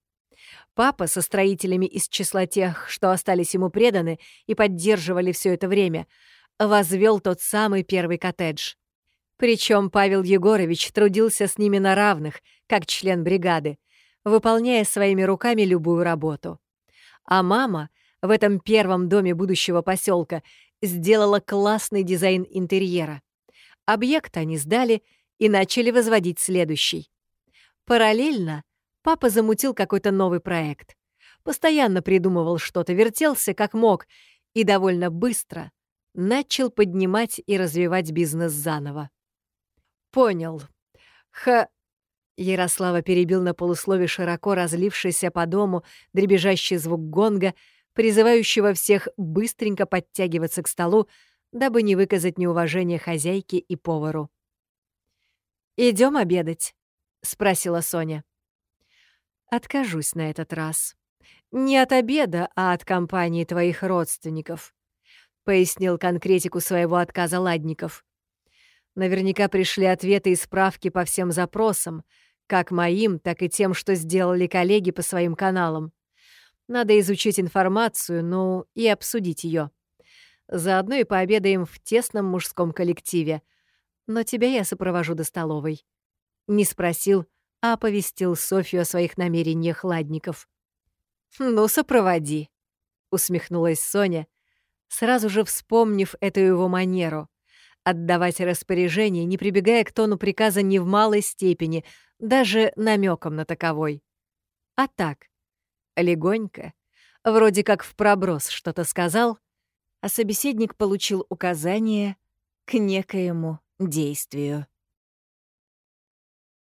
Папа со строителями из числа тех, что остались ему преданы и поддерживали все это время, возвел тот самый первый коттедж. Причем Павел Егорович трудился с ними на равных, как член бригады, выполняя своими руками любую работу. А мама в этом первом доме будущего поселка сделала классный дизайн интерьера. Объект они сдали и начали возводить следующий. Параллельно папа замутил какой-то новый проект. Постоянно придумывал что-то, вертелся как мог и довольно быстро начал поднимать и развивать бизнес заново. «Понял. Ха...» Ярослава перебил на полуслове широко разлившийся по дому дребезжащий звук гонга, призывающего всех быстренько подтягиваться к столу, дабы не выказать неуважение хозяйке и повару. Идем обедать?» — спросила Соня. Откажусь на этот раз. Не от обеда, а от компании твоих родственников», — пояснил конкретику своего отказа Ладников. Наверняка пришли ответы и справки по всем запросам, как моим, так и тем, что сделали коллеги по своим каналам. Надо изучить информацию, ну и обсудить ее. Заодно и пообедаем в тесном мужском коллективе. Но тебя я сопровожу до столовой. Не спросил, оповестил Софью о своих намерениях Ладников. «Ну, сопроводи», — усмехнулась Соня, сразу же вспомнив эту его манеру — отдавать распоряжение, не прибегая к тону приказа ни в малой степени, даже намеком на таковой. А так, легонько, вроде как в проброс что-то сказал, а собеседник получил указание к некоему действию.